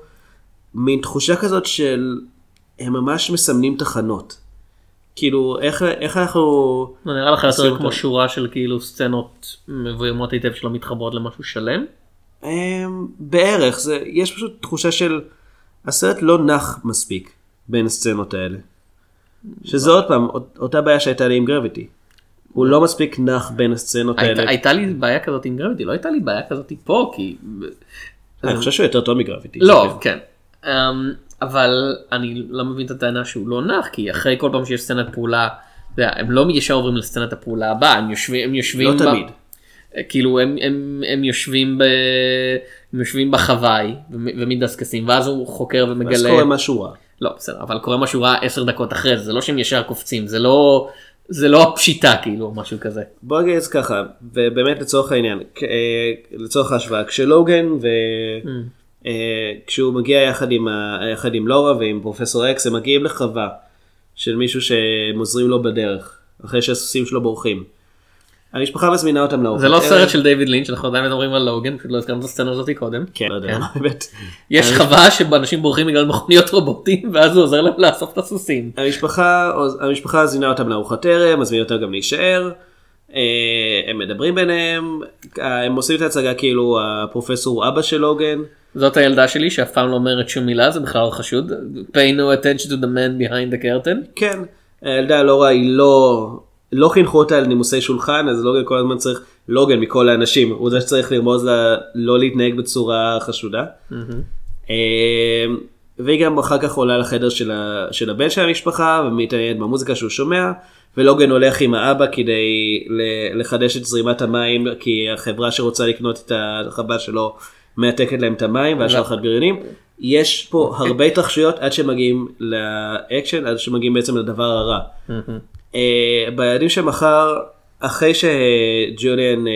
מין תחושה כזאת של הם ממש מסמנים תחנות. כאילו, איך, איך אנחנו... לא, נראה לך יותר כמו? שורה של כאילו סצנות מבוימות היטב שלא מתחברות למשהו שלם. אמ, בערך, זה, יש פשוט תחושה של הסרט לא נח מספיק בין הסצנות האלה. שזה עוד פעם, אות- אותה בעיה שהייתה לי עם גרביטי. הוא לא מספיק נח בין הסצנות האלה. הייתה לי בעיה כזאת עם גרביטי לא הייתה לי בעיה כזאת פה כי אני חושב שהוא יותר טוב מגרביטי. לא כן אמ, אבל אני לא מבין את הטענה שהוא לא נח כי אחרי כל פעם שיש סצנת פעולה הם לא ישר עוברים לסצנת הפעולה הבאה הם יושבים לא תמיד. כאילו הם, הם, הם יושבים ב... הם יושבים בחוואי ומ- ומדסקסים ואז הוא חוקר אז ומגלה קורה משהו רע. לא בסדר אבל קורה משהו רע עשר דקות אחרי זה זה לא שהם ישר קופצים זה לא זה לא הפשיטה כאילו משהו כזה. בוא נגיד ככה, ובאמת לצורך העניין, אה, לצורך ההשוואה, כשלוגן ו... Mm. אה, כשהוא מגיע יחד עם, ה... יחד עם לורה ועם פרופסור אקס, הם מגיעים לחווה של מישהו שהם עוזרים לו בדרך, אחרי שהסוסים שלו בורחים. המשפחה מזמינה אותם לארוחת זה לא ערב. סרט של דיוויד לינץ' אנחנו עדיין מדברים על לוגן פשוט לא הזכרנו את הסצנה הזאת קודם. כן, לא יודע, כן. [laughs] באמת. יש חווה שבה אנשים בורחים בגלל מכוניות רובוטים [laughs] ואז הוא עוזר להם לאסוף את הסוסים. המשפחה, זינה אותם לארוחת ערב, מזמינה אותם גם להישאר. אה, הם מדברים ביניהם, אה, הם עושים את ההצגה כאילו הפרופסור הוא אבא של לוגן. זאת הילדה שלי שאף פעם לא אומרת שום מילה זה בכלל לא חשוד. pay no attention to the man behind the curtain. כן, הילדה לורה היא לא, לא חינכו אותה על נימוסי שולחן, אז לוגן כל הזמן צריך, לוגן מכל האנשים, הוא זה שצריך לרמוז לה לא להתנהג בצורה חשודה. אה, והיא גם אחר כך עולה לחדר של, ה, של הבן של המשפחה ומתעניינת במוזיקה שהוא שומע ולוגן הולך עם האבא כדי לחדש את זרימת המים כי החברה שרוצה לקנות את החווה שלו מעתקת להם את המים והשלחת בריונים. יש פה הרבה התרחשויות עד שמגיעים לאקשן עד שמגיעים בעצם לדבר הרע. אה, ביעדים שמחר אחרי שג'וליאן אה,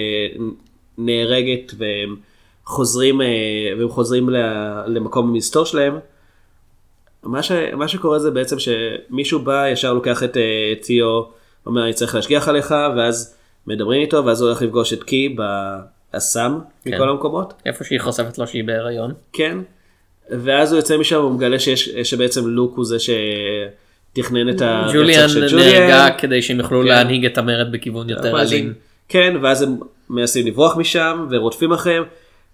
נהרגת והם חוזרים אה, והם חוזרים למקום המסתור שלהם. מה, ש, מה שקורה זה בעצם שמישהו בא ישר לוקח את ציו אומר אני צריך להשגיח עליך ואז מדברים איתו ואז הוא הולך לפגוש את קי באסם כן. מכל המקומות איפה שהיא חושפת לו שהיא בהיריון. כן ואז הוא יוצא משם הוא מגלה שיש שבעצם לוק הוא זה שתכנן את הרצח ג'וליאן של נהרגה כדי שהם יוכלו כן. להנהיג את המרד בכיוון יותר אלים. כן, ואז הם מנסים לברוח משם ורודפים אחריהם.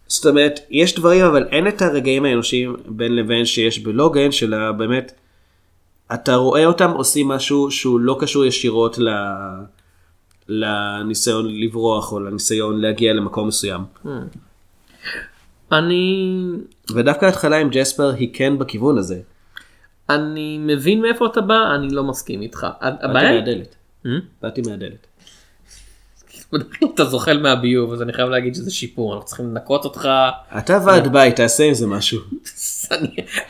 זאת אומרת, יש דברים אבל אין את הרגעים האנושיים בין לבין שיש בלוגן של באמת, אתה רואה אותם עושים משהו שהוא לא קשור ישירות ל... לניסיון לברוח או לניסיון להגיע למקום מסוים. אני ודווקא ההתחלה עם ג'ספר היא כן בכיוון הזה. אני מבין מאיפה אתה בא אני לא מסכים איתך. באתי הבעיה מהדלת. Hmm? באתי מהדלת. בדרך [laughs] כלל אתה זוחל מהביוב אז אני חייב להגיד שזה שיפור אנחנו צריכים לנקות אותך. אתה ועד בית, תעשה עם זה משהו. [laughs]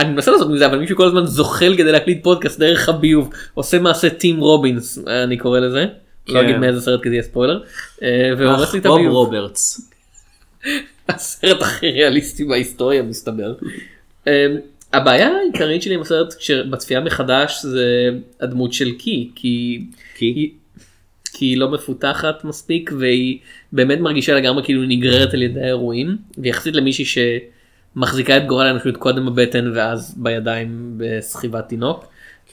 אני, מנסה לעשות מזה אבל מישהו כל הזמן זוחל כדי להקליט פודקאסט דרך הביוב עושה מעשה טים רובינס אני קורא לזה. לא כן. אגיד מאיזה סרט כי זה יהיה ספוילר. אה, והורס לי את רוב הביוב. רוברטס. [laughs] הסרט הכי ריאליסטי בהיסטוריה מסתבר. הבעיה העיקרית שלי עם הסרט שבצפייה מחדש זה הדמות של קי כי כי? היא, כי היא לא מפותחת מספיק והיא באמת מרגישה לגמרי כאילו נגררת על ידי האירועים ויחסית למישהי שמחזיקה את גורל האנושות קודם בבטן ואז בידיים בסחיבת תינוק.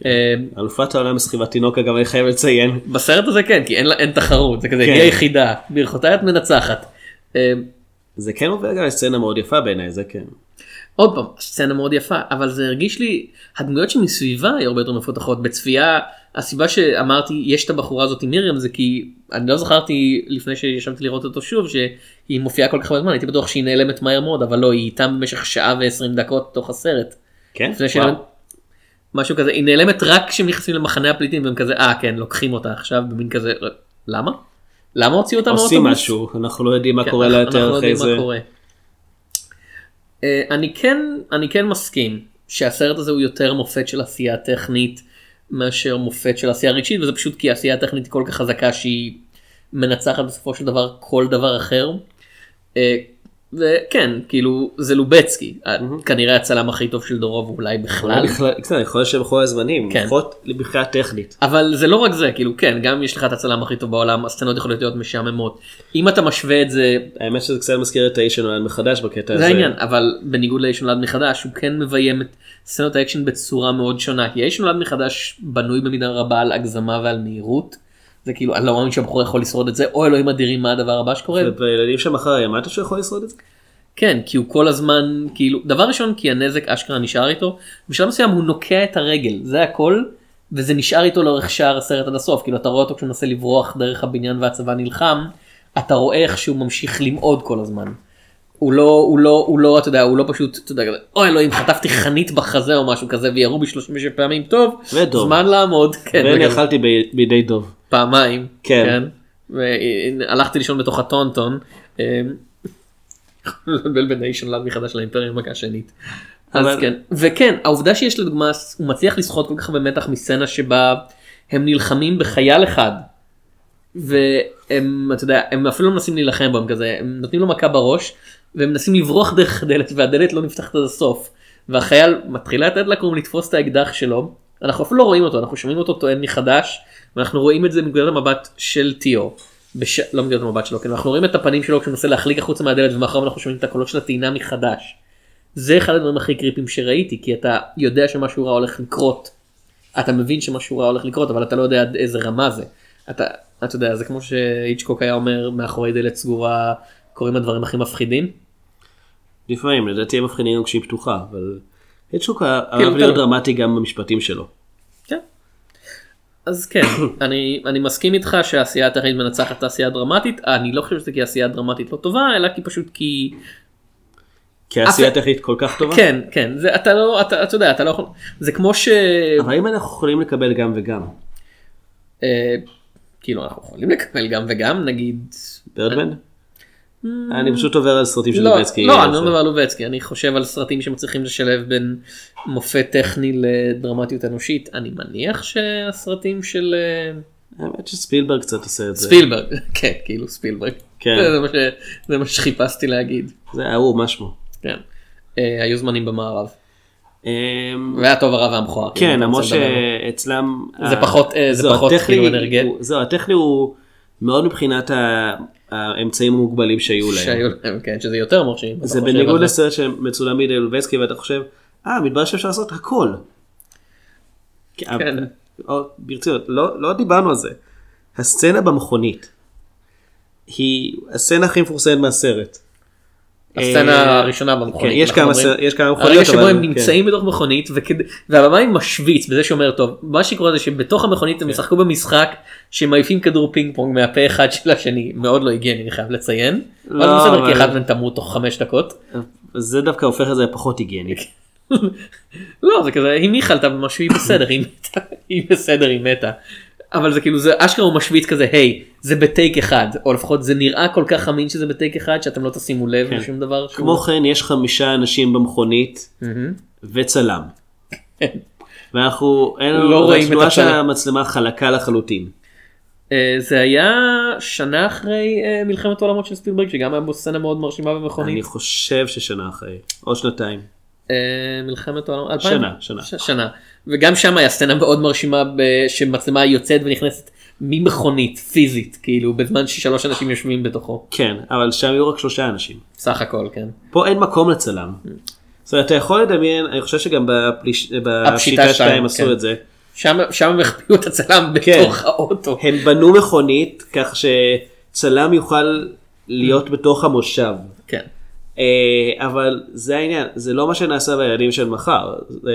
אמ, אלופת העולם בסחיבת תינוק אגב אני חייב לציין. בסרט הזה כן כי אין אין תחרות זה כזה כן. היא היחידה ברכותיי את מנצחת. אמ, זה כן עובר גם לסצנה מאוד יפה בעיניי זה כן. עוד פעם, סצנה מאוד יפה, אבל זה הרגיש לי, הדמויות שמסביבה היו הרבה יותר מפותחות. בצפייה, הסיבה שאמרתי, יש את הבחורה הזאת עם מרים, זה כי אני לא זכרתי לפני שישבתי לראות אותו שוב, שהיא מופיעה כל כך הרבה זמן, הייתי בטוח שהיא נעלמת מהר מאוד, אבל לא, היא איתם במשך שעה ועשרים דקות תוך הסרט. כן? וואו. משהו כזה, היא נעלמת רק כשהם נכנסים למחנה הפליטים והם כזה, אה כן, לוקחים אותה עכשיו, במין כזה, למה? למה הוציאו אותה עושים מהאוטובוס? משהו, אנחנו לא יודעים מה כן, קורה לה אנחנו יותר לא אחרי יודעים מה זה. אה, אני כן אני כן מסכים שהסרט הזה הוא יותר מופת של עשייה טכנית מאשר מופת של עשייה רגשית וזה פשוט כי העשייה הטכנית היא כל כך חזקה שהיא מנצחת בסופו של דבר כל דבר אחר. וכן כאילו זה לובצקי אה, כנראה הצלם הכי טוב של דורו ואולי בכלל. בכלל, קצת, יכול להיות שבכל הזמנים, כן. לפחות מבחינה טכנית. אבל זה לא רק זה כאילו כן גם יש לך את הצלם הכי טוב בעולם הסצנות יכולות להיות משעממות אם אתה משווה את זה האמת שזה קצת מזכיר את האיש שנולד מחדש בקטע הזה. זה העניין אבל בניגוד לאיש נולד מחדש הוא כן מביים את סצנות האקשן בצורה מאוד שונה כי האיש נולד מחדש בנוי במידה רבה על הגזמה ועל מהירות. זה כאילו אני לא מאמין שהבחור יכול לשרוד את זה או אלוהים אדירים מה הדבר הבא שקורה. וילדים שם אחרי, אמרת שהוא יכול לשרוד את זה? כן כי הוא כל הזמן כאילו דבר ראשון כי הנזק אשכרה נשאר איתו בשלב מסוים הוא נוקע את הרגל זה הכל וזה נשאר איתו לאורך שאר הסרט עד הסוף כאילו אתה רואה אותו כשהוא מנסה לברוח דרך הבניין והצבא נלחם אתה רואה איך שהוא ממשיך למעוד כל הזמן. הוא לא הוא לא הוא לא אתה יודע הוא לא פשוט אתה יודע אוי אלוהים חטפתי חנית בחזה או משהו כזה וירו בי 36 פעמים טוב ודוב. זמן לעמוד כן, ואני אכלתי בידי דוב. פעמיים כן. והלכתי לישון בתוך הטונטון. אה, לבלבל בין האיש שנולד מחדש לאימפריה מכה שנית. אז אבל- כן וכן העובדה שיש לדוגמה הוא מצליח לסחוט כל כך הרבה מתח מסצנה שבה הם נלחמים בחייל אחד. והם אתה יודע הם אפילו לא מנסים להילחם בו הם כזה הם נותנים לו מכה בראש והם מנסים לברוח דרך הדלת והדלת לא נפתחת עד הסוף. והחייל מתחיל לתת לקום לתפוס את האקדח שלו אנחנו אפילו לא רואים אותו אנחנו שומעים אותו טוען מחדש ואנחנו רואים את זה מנקודת המבט של טיו. בש... לא מנקודת המבט שלו כן אנחנו רואים את הפנים שלו כשהוא מנסה להחליק החוצה מהדלת ומאחוריו אנחנו שומעים את הקולות של הטעינה מחדש. זה אחד הדברים הכי קריפים שראיתי כי אתה יודע שמשהו רע הולך לקרות. אתה מבין שמשהו רע הולך לקרות אבל אתה לא יודע עד איזה רמה זה. אתה אתה יודע זה כמו שאיצ'קוק היה אומר מאחורי דלת סגורה קורים הדברים הכי מפחידים. לפעמים לדעתי הם מבחינים גם כשהיא פתוחה אבל היצ'וק כאילו, אהב להיות אתה- דרמטי גם במשפטים שלו. אז כן [coughs] אני אני מסכים איתך שהעשייה הטכנית מנצחת את העשייה הדרמטית אני לא חושב שזה כי העשייה הדרמטית לא טובה אלא כי פשוט כי כי העשייה הטכנית כל כך טובה. כן כן זה אתה לא אתה אתה יודע אתה לא יכול זה כמו ש... אבל אם אנחנו יכולים לקבל גם וגם. אה, כאילו אנחנו יכולים לקבל גם וגם נגיד. ברדמן? אני פשוט עובר על סרטים של לא, לובצקי. לא, אני לא מדבר על לובצקי, אני חושב על סרטים שמצליחים לשלב בין מופת טכני לדרמטיות אנושית, אני מניח שהסרטים של אה, האמת שספילברג קצת עושה את זה. ספילברג, [laughs] כן, כאילו ספילברג, כן. זה מה שחיפשתי להגיד, זה ההוא מה שמו. כן, אה, היו זמנים במערב, אמ, והיה טוב הרע והמכוער, אם כן למרות. שאצלם זה פחות, אה, זה פחות כאילו אנרגט. הוא- זהו הטכני הוא מאוד מבחינת ה- האמצעים המוגבלים שהיו להם. שהיו להם, כן, שזה יותר מרשים, זה בניגוד. לסרט שמצולם בידי לובצקי ואתה חושב אה מתברר שאפשר לעשות הכל. כן. או, ברצינות לא לא דיברנו על זה. הסצנה במכונית. היא הסצנה הכי מפורסמת מהסרט. הסצנה אה, הראשונה במכונית. כן, יש כמה יש כמה מכוניות, הרגע שבו הם כן. נמצאים בתוך מכונית והבמאי משוויץ בזה שאומר טוב מה שקורה זה שבתוך המכונית כן. הם ישחקו במשחק שמעיפים כדור פינג פונג מהפה אחד של השני מאוד לא הגיוני אני חייב לציין. לא, אבל בסדר כי אחד מהם תמות תוך חמש דקות. זה דווקא הופך את זה לפחות היגייני. [laughs] לא זה כזה אם היא חלתה במשהו היא בסדר היא מתה אבל זה כאילו זה אשכרה הוא משוויץ כזה היי זה בטייק אחד או לפחות זה נראה כל כך אמין שזה בטייק אחד שאתם לא תשימו לב כן. לשום דבר. שהוא- כמו כן יש חמישה אנשים במכונית מהמם. וצלם. ואנחנו אין לנו לא רואים את הצלם. המצלמה חלקה לחלוטין. אה, זה היה שנה אחרי אה, מלחמת העולמות של ספילברג שגם היה בו סצנה מאוד מרשימה אני במכונית. חושב ששנה אחרי או שנתיים. אה, מלחמת העולמות. שנה, 2000? שנה. ש- שנה. וגם שם היה סצנה מאוד מרשימה שמצלמה יוצאת ונכנסת ממכונית פיזית כאילו בזמן ששלוש אנשים יושבים בתוכו. כן אבל שם היו רק שלושה אנשים. סך הכל כן. פה אין מקום לצלם. זאת אומרת, אתה יכול לדמיין, אני חושב שגם בפליש- בפשיטה שתיים, 2 עשו כן. את זה. שם שם הם החביאו את הצלם כן. בתוך האוטו. הם בנו מכונית כך שצלם יוכל להיות בתוך המושב. כן. אה, אבל זה העניין, זה לא מה שנעשה בילדים של מחר. זה...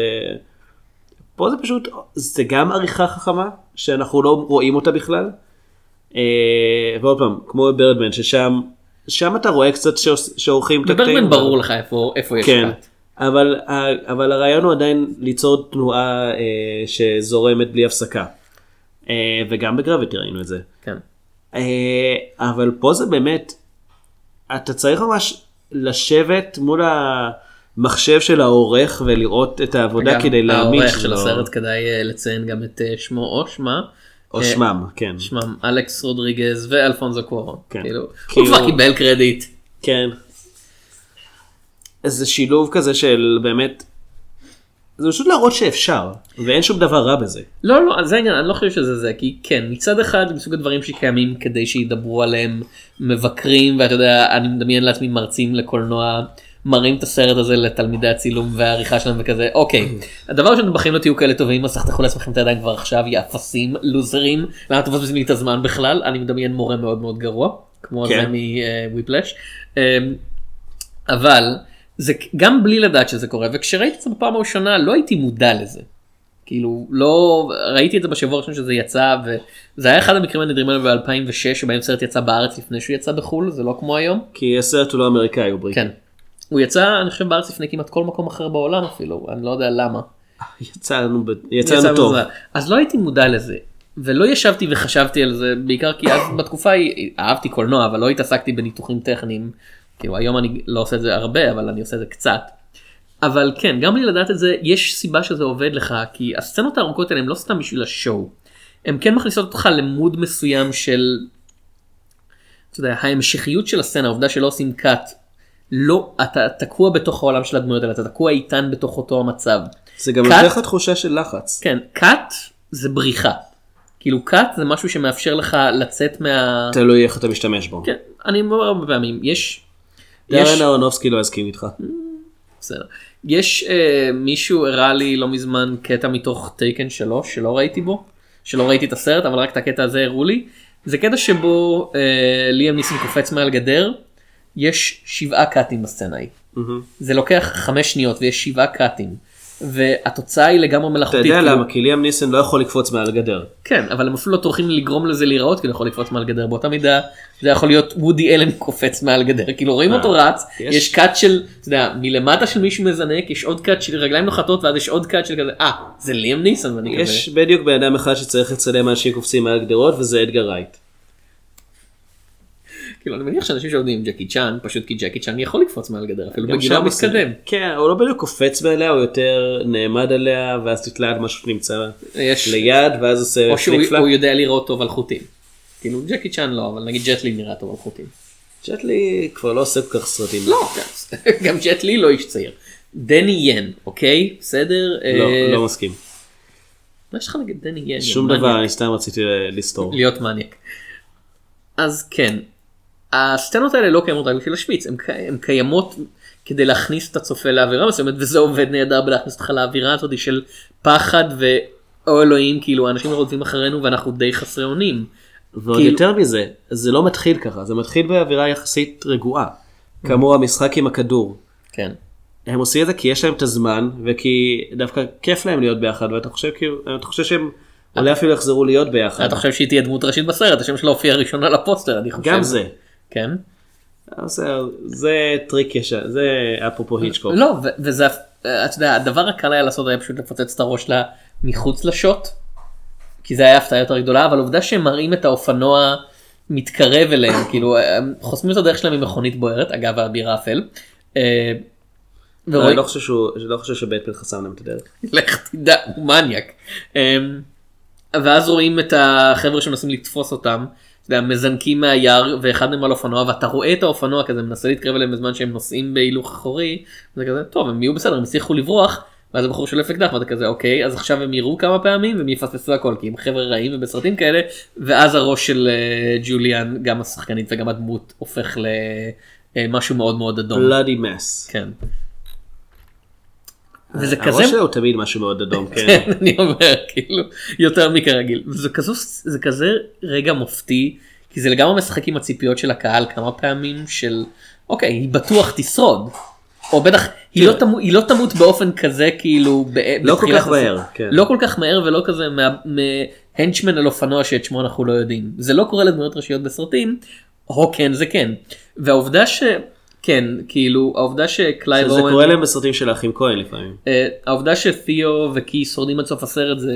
פה זה פשוט, זה גם עריכה חכמה, שאנחנו לא רואים אותה בכלל. אה, ועוד פעם, כמו ברדמן, ששם, שם אתה רואה קצת שעורכים את הקטעים. בברמן ברור לך איפה איפה יש כן, קאט. אבל, ה- אבל הרעיון הוא עדיין ליצור תנועה אה, שזורמת בלי הפסקה. אה, וגם בגרביטי ראינו את זה. כן. אה, אבל פה זה באמת, אתה צריך ממש לשבת מול המחשב של העורך ולראות את העבודה אגב, כדי להאמין העורך של לא- הסרט כדאי אה, לציין גם את אה, שמו או שמה. או אה, שמם, כן. שמם אלכס רודריגז ואלפונזו קוורו. כן. כאילו, הוא כאילו- כבר קיבל קרדיט. כן. איזה שילוב כזה של באמת, זה פשוט להראות שאפשר, ואין שום דבר רע בזה. לא לא זה העניין אני לא חושב שזה זה כי כן מצד אחד זה מסוג הדברים שקיימים כדי שידברו עליהם מבקרים ואתה יודע אני מדמיין לעצמי מרצים לקולנוע מראים את הסרט הזה לתלמידי הצילום והעריכה שלהם וכזה אוקיי הדבר שאתם בחיים לא תהיו כאלה טובים אז תחתכו לעצמכם את הידיים כבר עכשיו יא אפסים לוזרים למה אתם מבזבזים לי את הזמן בכלל אני מדמיין מורה מאוד מאוד גרוע כמו כן. זה מוויפלש אבל זה גם בלי לדעת שזה קורה וכשראיתי את זה בפעם הראשונה לא הייתי מודע לזה. כאילו לא ראיתי את זה בשבוע הראשון שזה יצא וזה היה אחד המקרים הנדירים האלה ב-2006 שבהם סרט יצא בארץ לפני שהוא יצא בחו"ל זה לא כמו היום. כי הסרט הוא לא אמריקאי, הוא בריטי. כן. הוא יצא אני חושב בארץ לפני כמעט כל מקום אחר בעולם אפילו אני לא יודע למה. יצא לנו, ב- יצא לנו יצא טוב. בזמן. אז לא הייתי מודע לזה. ולא ישבתי וחשבתי על זה בעיקר כי אז בתקופה ההיא אהבתי קולנוע אבל לא התעסקתי בניתוחים טכניים. כאילו היום אני לא עושה את זה הרבה אבל אני עושה את זה קצת. אבל כן גם בלי לדעת את זה יש סיבה שזה עובד לך כי הסצנות הארוכות האלה הן לא סתם בשביל השואו. הן כן מכניסות אותך למוד מסוים של. אתה יודע, ההמשכיות של הסצנה העובדה שלא עושים קאט. לא אתה תקוע בתוך העולם של הדמויות האלה אתה תקוע איתן בתוך אותו המצב. זה גם נותן לך תחושה של לחץ. כן, קאט זה בריחה. כאילו קאט זה משהו שמאפשר לך לצאת מה... תלוי איך אתה משתמש בו. כן, אני אומר הרבה פעמים, יש... דרן אהרונובסקי לא יסכים איתך. בסדר. יש אה, מישהו הראה לי לא מזמן קטע מתוך טייקן 3 שלא ראיתי בו, שלא ראיתי את הסרט אבל רק את הקטע הזה הראו לי. זה קטע שבו אה, ליאם ניסים קופץ מעל גדר, יש שבעה קאטים בסצנה ההיא. זה לוקח חמש שניות ויש שבעה קאטים. והתוצאה היא לגמרי אתה מלאכותית. יודע כאילו- למה? כי ליאם ניסן לא יכול לקפוץ מעל גדר. כן, אבל הם אפילו לא טורחים לגרום לזה להיראות, כי הוא יכול לקפוץ מעל גדר באותה מידה, זה יכול להיות וודי אלן קופץ מעל גדר, כאילו רואים אה, אותו רץ, יש- cut של, אתה יודע, מלמטה של מישהו מזנק, יש עוד cut של רגליים נוחתות, ואז יש עוד cut של כזה, אה, זה ליאם ניסון, ואני כזה, יש בדיוק בן אדם אחד שצריך לצלם אנשים קופצים מעל גדרות וזה אדגר רייט. כאילו אני מניח שאנשים שעובדים עם ג'קי צ'אן, פשוט כי ג'קי צ'אן יכול לקפוץ מעל גדר, אפילו עושים- המתקדם. כן, הוא לא בדיוק קופץ מעליה, הוא יותר נעמד עליה ואז נתלה על משהו שנמצא יש- ליד ואז עושה או שהוא פליק פלאק. הוא יודע לראות טוב על חוטים. כאילו ג'קי צ'אן לא, אבל נגיד ג'טלי נראה טוב על חוטים. ג'טלי כבר לא עושה כל כך סרטים. לא, [laughs] גם ג'טלי לא איש צעיר. דני ין, אוקיי? בסדר? לא, אה, לא מסכים. מה יש לך נגד דני ין? שום. דבר, אני סתם רציתי לסתור. להיות מניאק. אז כן, הסצנות האלה לא קיימות רק בשביל השפיץ, הן קי- קיימות כדי להכניס את הצופה לאווירה מסוימת, וזה עובד נהדר בלהכניס אותך לאווירה הזאת של פחד ואו אלוהים, כאילו אנשים רודפים אחרינו ואנחנו די חסרי אונים. ועוד כאילו- יותר מזה, זה לא מתחיל ככה, זה מתחיל באווירה יחסית רגועה. כאמור המשחק עם הכדור. כן. הם עושים את זה כי יש להם את הזמן וכי דווקא כיף להם להיות ביחד ואתה חושב כאילו אתה חושב שהם אולי אפילו יחזרו להיות ביחד. אתה חושב שהיא תהיה דמות ראשית בסרט, השם שלה הופיע ראשונה לפוסטר, אני חושב. גם זה. כן. זה, זה טריק ישר זה אפרופו היצ'קוק. לא, וזה, אה, אתה יודע, הדבר הקל היה לעשות היה פשוט לפוצץ את הראש שלה מחוץ לשוט, כי זה היה הפתעה יותר גדולה, אבל עובדה שהם מראים את האופנוע מתקרב אליהם, כאילו, הם חוסמים את הדרך שלהם ממכונית בוערת, אגב האביר האפל. אה, אני לא חושב לא שבטמן חסם להם את הדרך. [laughs] לך תדע, הוא מניאק. אמ, ואז רואים את החבר'ה שמנסים לתפוס אותם, אתה יודע, מזנקים מהיער ואחד מהם על אופנוע ואתה רואה את האופנוע כזה מנסה להתקרב אליהם בזמן שהם נוסעים בהילוך אחורי, וזה כזה טוב הם יהיו בסדר הם הצליחו לברוח. ואז הבחור שולף אקדח ואתה כזה אוקיי אז עכשיו הם יראו כמה פעמים והם יפספסו הכל כי הם חבר'ה רעים ובסרטים כאלה ואז הראש של אה, ג'וליאן גם השחקנית וגם הדמות הופך למשהו מאוד מאוד אדום. בלאדי מס. כן. וזה כזה הראש שלו הוא תמיד משהו מאוד אדום. כן. [laughs] כן, אני אומר, כאילו, יותר מכרגיל. זה כזו, זה כזה רגע מופתי, כי זה לגמרי משחק עם הציפיות של הקהל כמה פעמים של, אוקיי, היא בטוח תשרוד. או בטח, היא לא תמו- היא לא תמות באופן כזה כאילו ב- לא כל כך מהר. כן. לא כל כך מהר ולא כזה מה- מ henchman על אופנוע שאת שמו אנחנו לא יודעים. זה לא קורה לדמויות ראשיות בסרטים, או כן זה כן. והעובדה ש... כן, כאילו, העובדה שקלייב אוון... קורה להם בסרטים של האחים כהן לפעמים. אה, העובדה שתיאו וקי שורדים עד סוף הסרט זה,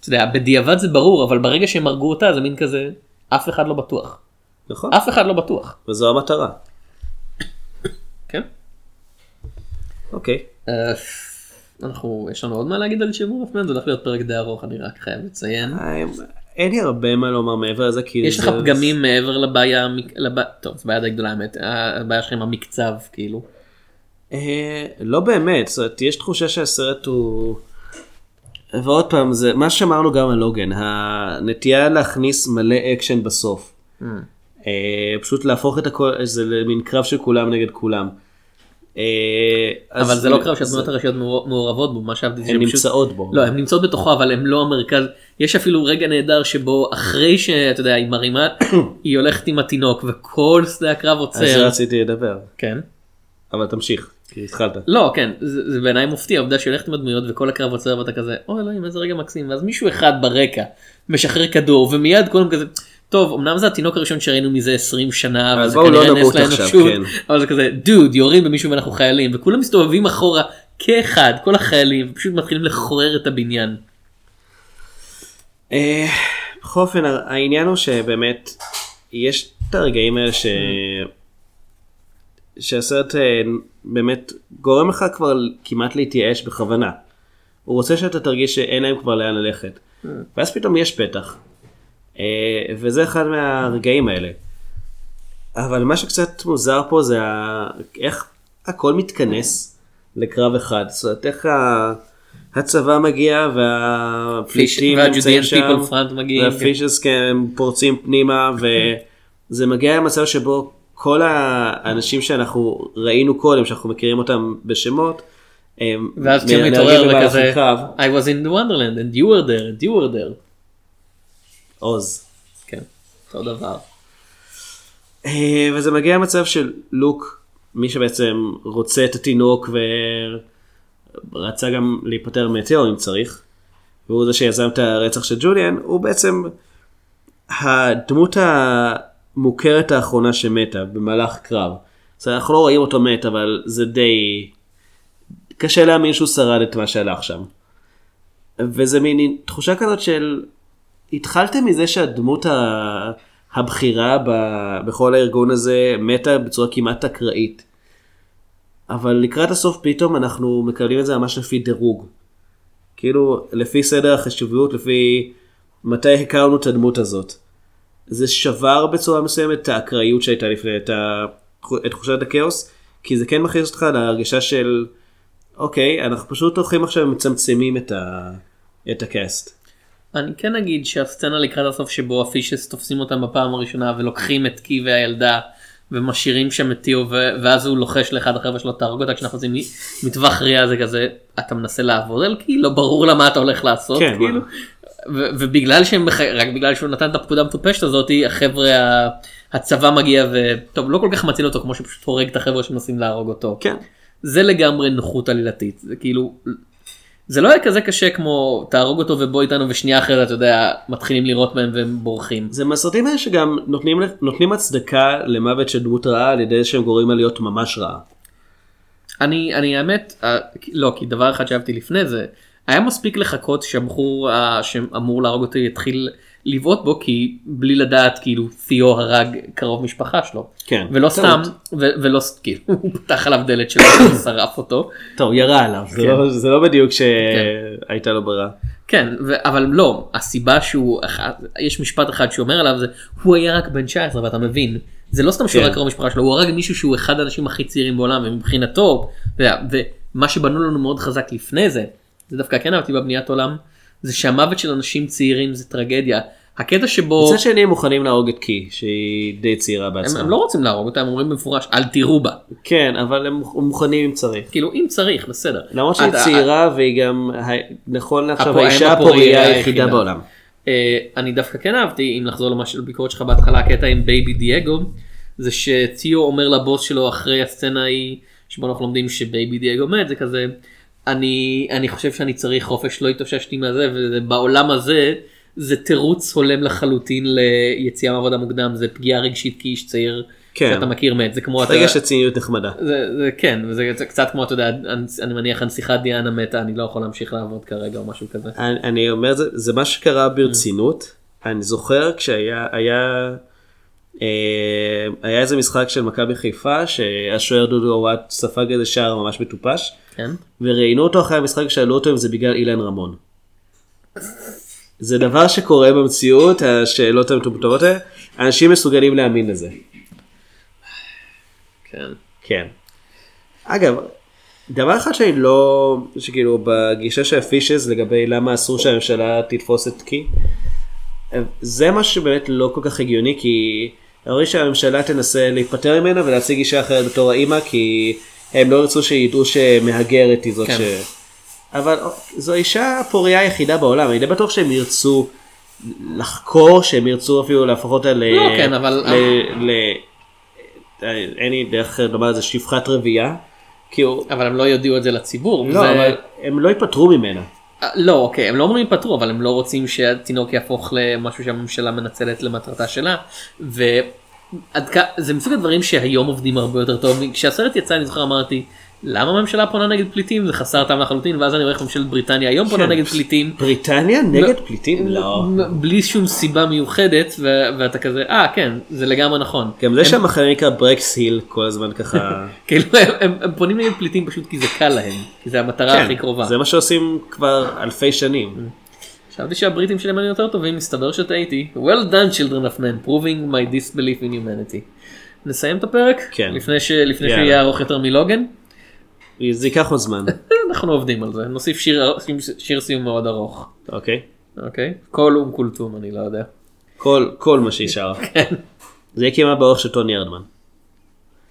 אתה יודע, בדיעבד זה ברור, אבל ברגע שהם הרגו אותה זה מין כזה, אף אחד לא בטוח. נכון. אף אחד לא בטוח. וזו המטרה. כן. אוקיי. אה, אנחנו, יש לנו עוד מה להגיד על שימור אופמן? זה הולך להיות פרק די ארוך, אני רק חייב לציין. אה, אין לי הרבה מה לומר מעבר לזה כי יש לך זה- פגמים מעבר לבעיה, לב... טוב, זו בעיה די גדולה האמת, הבעיה שלך עם המקצב, כאילו. אה, לא באמת, זאת אומרת, יש תחושה שהסרט הוא... ועוד פעם, זה מה שאמרנו גם על לוגן, הנטייה להכניס מלא אקשן בסוף. Mm. אה, פשוט להפוך את הכל, זה למין קרב של כולם נגד כולם. אה, אז אבל זה לא קרב שהדמויות הראשיות מעור- מעורבות בו, מה שאהבתי זה הן שהם פשוט- נמצאות בו. לא, הן נמצאות בתוכו אבל הן לא המרכז. יש אפילו רגע נהדר שבו אחרי שאתה יודע היא מרימה [coughs] היא הולכת עם התינוק וכל שדה הקרב על זה עוצר. רציתי לדבר. כן. אבל תמשיך, כי התחלת. לא כן זה, זה בעיניי מפתיע העובדה שהיא הולכת עם הדמויות וכל הקרב עוצר ואתה כזה אוי אלוהים איזה רגע מקסים ואז מישהו אחד ברקע משחרר כדור ומיד כולם כזה. טוב אמנם זה התינוק הראשון שראינו מזה 20 שנה וזה לא כנראה נס נמות עכשיו, לאנושות כן. אבל זה כזה דוד יורים במישהו ואנחנו חיילים וכולם מסתובבים אחורה כאחד כל החיילים ופשוט מתחילים לחורר את הבניין. אה, בכל אופן העניין הוא שבאמת יש את הרגעים האלה ש... שהסרט אה, באמת גורם לך כבר כמעט להתייאש בכוונה. הוא רוצה שאתה תרגיש שאין להם כבר לאן ללכת. ואז פתאום יש פתח. אה, וזה אחד מהרגעים האלה. אבל מה שקצת מוזר פה זה. איך הכל מתכנס לקרב אחד. זאת אומרת איך. הצבא מגיע והפליטים וה- נמצאים שם. מגיעים. והפישס כן פורצים פנימה וזה מגיע למצב שבו כל האנשים שאנחנו ראינו קודם שאנחנו מכירים אותם בשמות. ואז כשהוא נהרגים מתעורר במהלך וכזה. I was in the wonderland and you were there and you were there. עוז. כן, אותו דבר. אה, וזה מגיע למצב של לוק, מי שבעצם רוצה את התינוק ורצה גם להיפטר מתיאו אם צריך, והוא זה שיזם את הרצח של ג'וליאן, הוא בעצם הדמות המוכרת האחרונה שמתה במהלך קרב. אומרת, אנחנו לא רואים אותו מת, אבל זה די... קשה להאמין שהוא שרד את מה שהלך שם. וזה מין תחושה כזאת של התחלתם מזה שהדמות ה... הבכירה. בכל הארגון הזה מתה בצורה כמעט אקראית. אבל לקראת הסוף פתאום אנחנו מקבלים את זה ממש לפי דירוג. כאילו לפי סדר החשיבות, לפי מתי הכרנו את הדמות הזאת. זה שבר בצורה מסוימת את האקראיות שהייתה לפני, את, ה... את תחושת הכאוס, כי זה כן מכניס אותך להרגשה של אוקיי, אנחנו פשוט הולכים עכשיו ומצמצמים את, ה... את הקאסט. אני כן אגיד שהסצנה לקראת הסוף שבו הפישס תופסים אותם בפעם הראשונה ולוקחים את קי והילדה ומשאירים שם את טיו ואז הוא לוחש לאחד החבר'ה שלו תהרוג אותה כשאנחנו עושים מטווח ראייה זה כזה אתה מנסה לעבוד על קי לא ברור לה מה אתה הולך לעשות כן, כאילו. ובגלל שהם בח... רק בגלל שהוא נתן את הפקודה המטופשת הזאתי החבר'ה ה- הצבא מגיע וטוב לא כל כך מציל אותו כמו שפשוט הורג את החבר'ה שמנסים להרוג אותו. כן. זה לגמרי נוחות עלילתית זה כאילו זה לא היה כזה קשה כמו תהרוג אותו ובוא איתנו ושנייה אחרת אתה יודע מתחילים לירות בהם והם בורחים. זה מהסרטים האלה שגם נותנים, נותנים הצדקה למוות של דמות רעה על ידי שהם גורמים לה להיות ממש רעה. אני אני האמת אה, לא כי דבר אחד שאהבתי לפני זה היה מספיק לחכות שהבחור אה, שאמור להרוג אותו יתחיל לבעוט בו כי בלי לדעת כאילו תיאו הרג קרוב משפחה שלו. כן. ולא טעות. סתם ו- ולא כאילו [laughs] הוא פתח עליו דלת שלו [coughs] ושרף אותו. טוב, ירה עליו, זה, כן. לא, זה לא בדיוק שהייתה לו ברירה. כן ו- אבל לא הסיבה שהוא יש משפט אחד שאומר עליו זה הוא היה רק בן 19 ואתה מבין זה לא סתם שהוא כן. הרג קרוב משפחה שלו הוא הרג מישהו שהוא אחד האנשים הכי צעירים בעולם ומבחינתו ומה שבנו לנו מאוד חזק לפני זה זה דווקא כן אהבתי בבניית עולם זה שהמוות של אנשים צעירים זה טרגדיה הקטע שבו מצד שני הם מוכנים להרוג את קי, שהיא די צעירה הם, בעצמה. הם לא רוצים להרוג אותה הם אומרים במפורש אל תירו בה כן, אבל הם מוכנים אם צריך. כאילו אם צריך בסדר. למרות שהיא צעירה והיא גם, נכון לעכשיו, האישה הפורייה היחידה. בעולם. אה, אני דווקא כן אהבתי אם לחזור למה של ביקורת שלך בהתחלה הקטע עם בייבי דייגו זה שציו אומר לבוס שלו אחרי הסצנה ההיא שבו אנחנו לומדים שבייבי דייגו מת זה כזה אני אני חושב שאני צריך חופש לא התאוששתי מהזה ובעולם הזה זה תירוץ הולם לחלוטין ליציאה מעבודה מוקדם זה פגיעה רגשית כאיש צעיר כן. שאתה מכיר מת זה כמו אתה רגע של ציניות נחמדה. זה, זה כן זה קצת כמו אתה יודע אני, אני מניח הנסיכת דיאנה מתה אני לא יכול להמשיך לעבוד כרגע או משהו כזה. אני, אני אומר זה זה מה שקרה ברצינות אני זוכר כשהיה היה אה, היה איזה משחק של מכבי חיפה שהשוער דודו אוואט ספג איזה שער ממש מטופש כן? וראיינו אותו אחרי המשחק שאלו אותו אם זה בגלל אילן רמון. זה דבר שקורה במציאות השאלות המטומטמות האלה אנשים מסוגלים להאמין לזה. כן. כן. אגב, דבר אחד שאני לא, שכאילו בגישה של הפישז לגבי למה אסור שהממשלה תתפוס את קי, זה מה שבאמת לא כל כך הגיוני כי הרי שהממשלה תנסה להיפטר ממנה ולהציג גישה אחרת בתור האימא כי הם לא רצו שידעו שמהגרת היא זאת כן. ש... אבל זו האישה הפוריה היחידה בעולם, אני די בטוח שהם ירצו לחקור, שהם ירצו אפילו להפוך אותה ל... לא, כן, אבל- ל... ל... אין לי דרך לומר את זה שפחת רבייה. כאילו, אבל הם לא יודיעו את זה לציבור. לא, זה- אבל הם לא ייפטרו ממנה. אה, לא אוקיי הם לא אומרים ייפטרו אבל הם לא רוצים שהתינוק יהפוך למשהו שהממשלה מנצלת למטרתה שלה. כ... זה מסוג הדברים שהיום עובדים הרבה יותר טוב כשהסרט יצא אני זוכר אמרתי למה הממשלה פונה נגד פליטים זה חסר טעם לחלוטין ואז אני רואה איך ממשלת בריטניה היום פונה כן. נגד פליטים. בריטניה נגד פליטים? לא. בלי שום סיבה מיוחדת ו- ואתה כזה אה כן זה לגמרי נכון. גם זה הם- שהמחנה נקרא ברקס היל כל הזמן ככה. [laughs] כאילו הם, פונים נגד פליטים פשוט כי זה קל להם כי זה המטרה כן, הכי קרובה. זה מה שעושים כבר אלפי שנים. חשבתי שהבריטים שלהם היו יותר טובים, מסתבר שטעיתי. Well done children of men, proving my disbelief in humanity. נסיים את הפרק? כן. לפני, ש... לפני יאללה. שיהיה ארוך יותר מלוגן? זה ייקח עוד זמן. [laughs] אנחנו עובדים על זה, נוסיף שיר, שיר סיום מאוד ארוך. אוקיי. אוקיי? כל אום כולתום, אני לא יודע. כל כל מה שישאר. [laughs] כן. זה יהיה כמעט באורך של טוני ארדמן.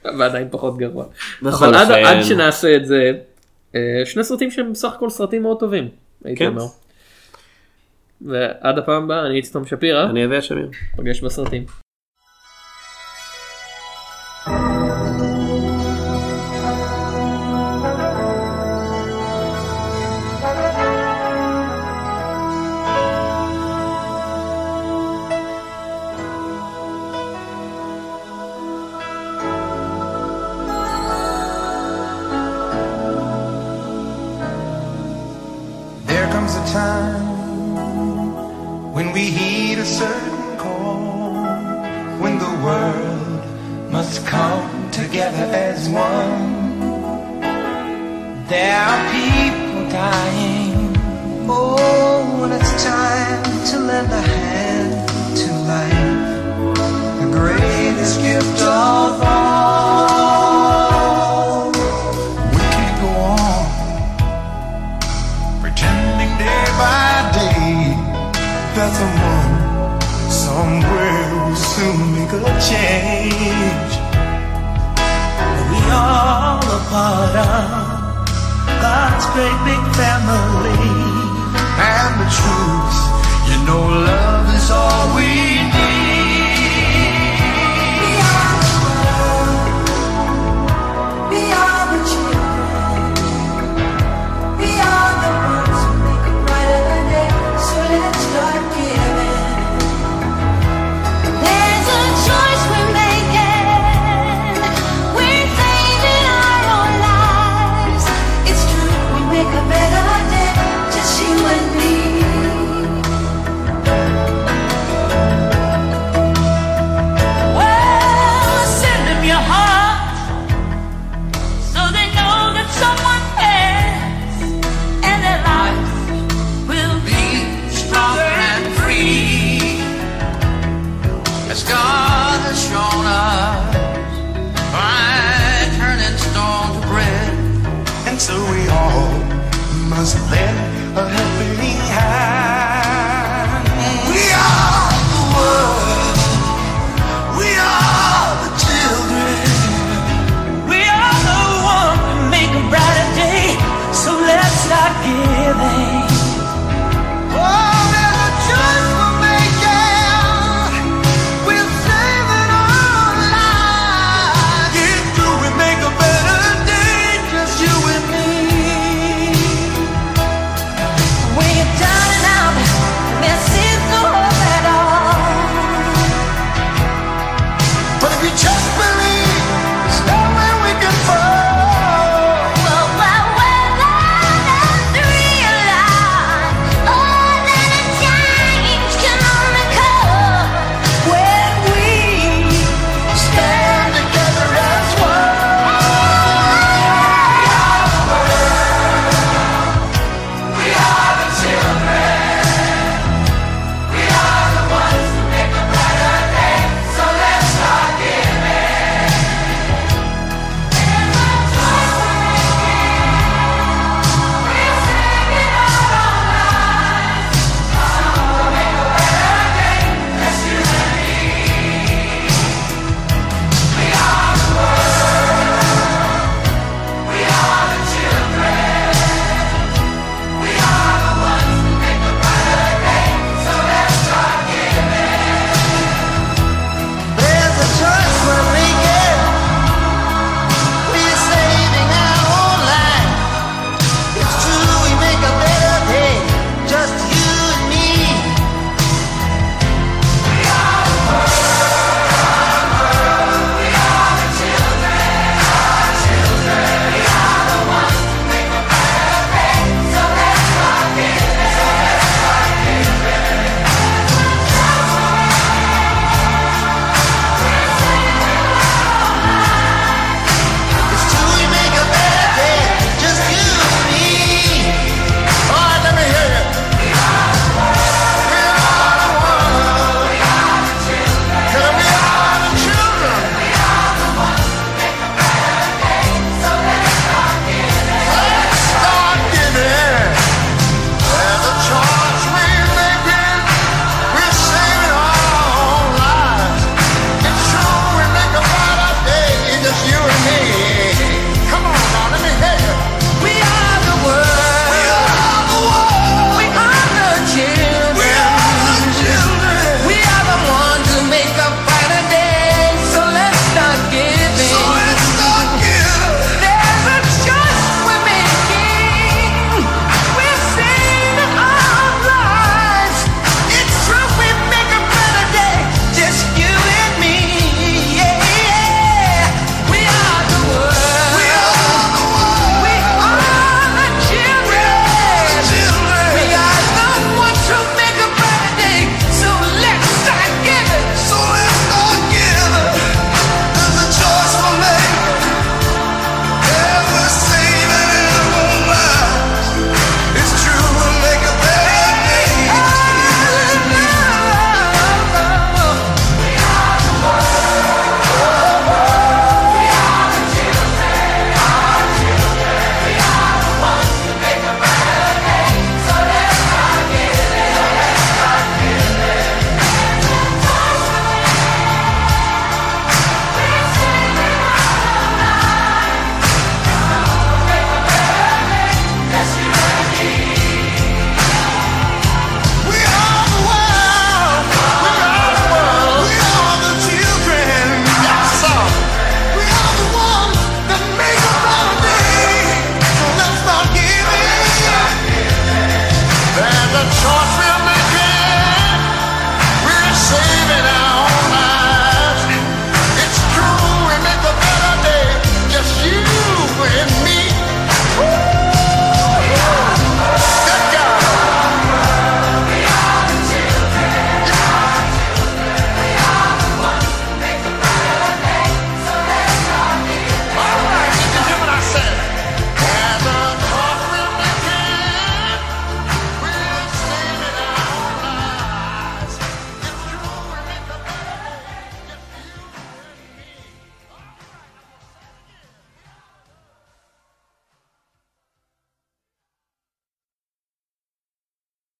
ועדיין פחות גרוע. אבל עד. עד שנעשה את זה, אה, שני סרטים שהם בסך הכל סרטים מאוד טובים. הייתי כן. אומר. ועד הפעם הבאה, אני הייתי תום שפירא, אני אביא שמיר. פוגש בסרטים.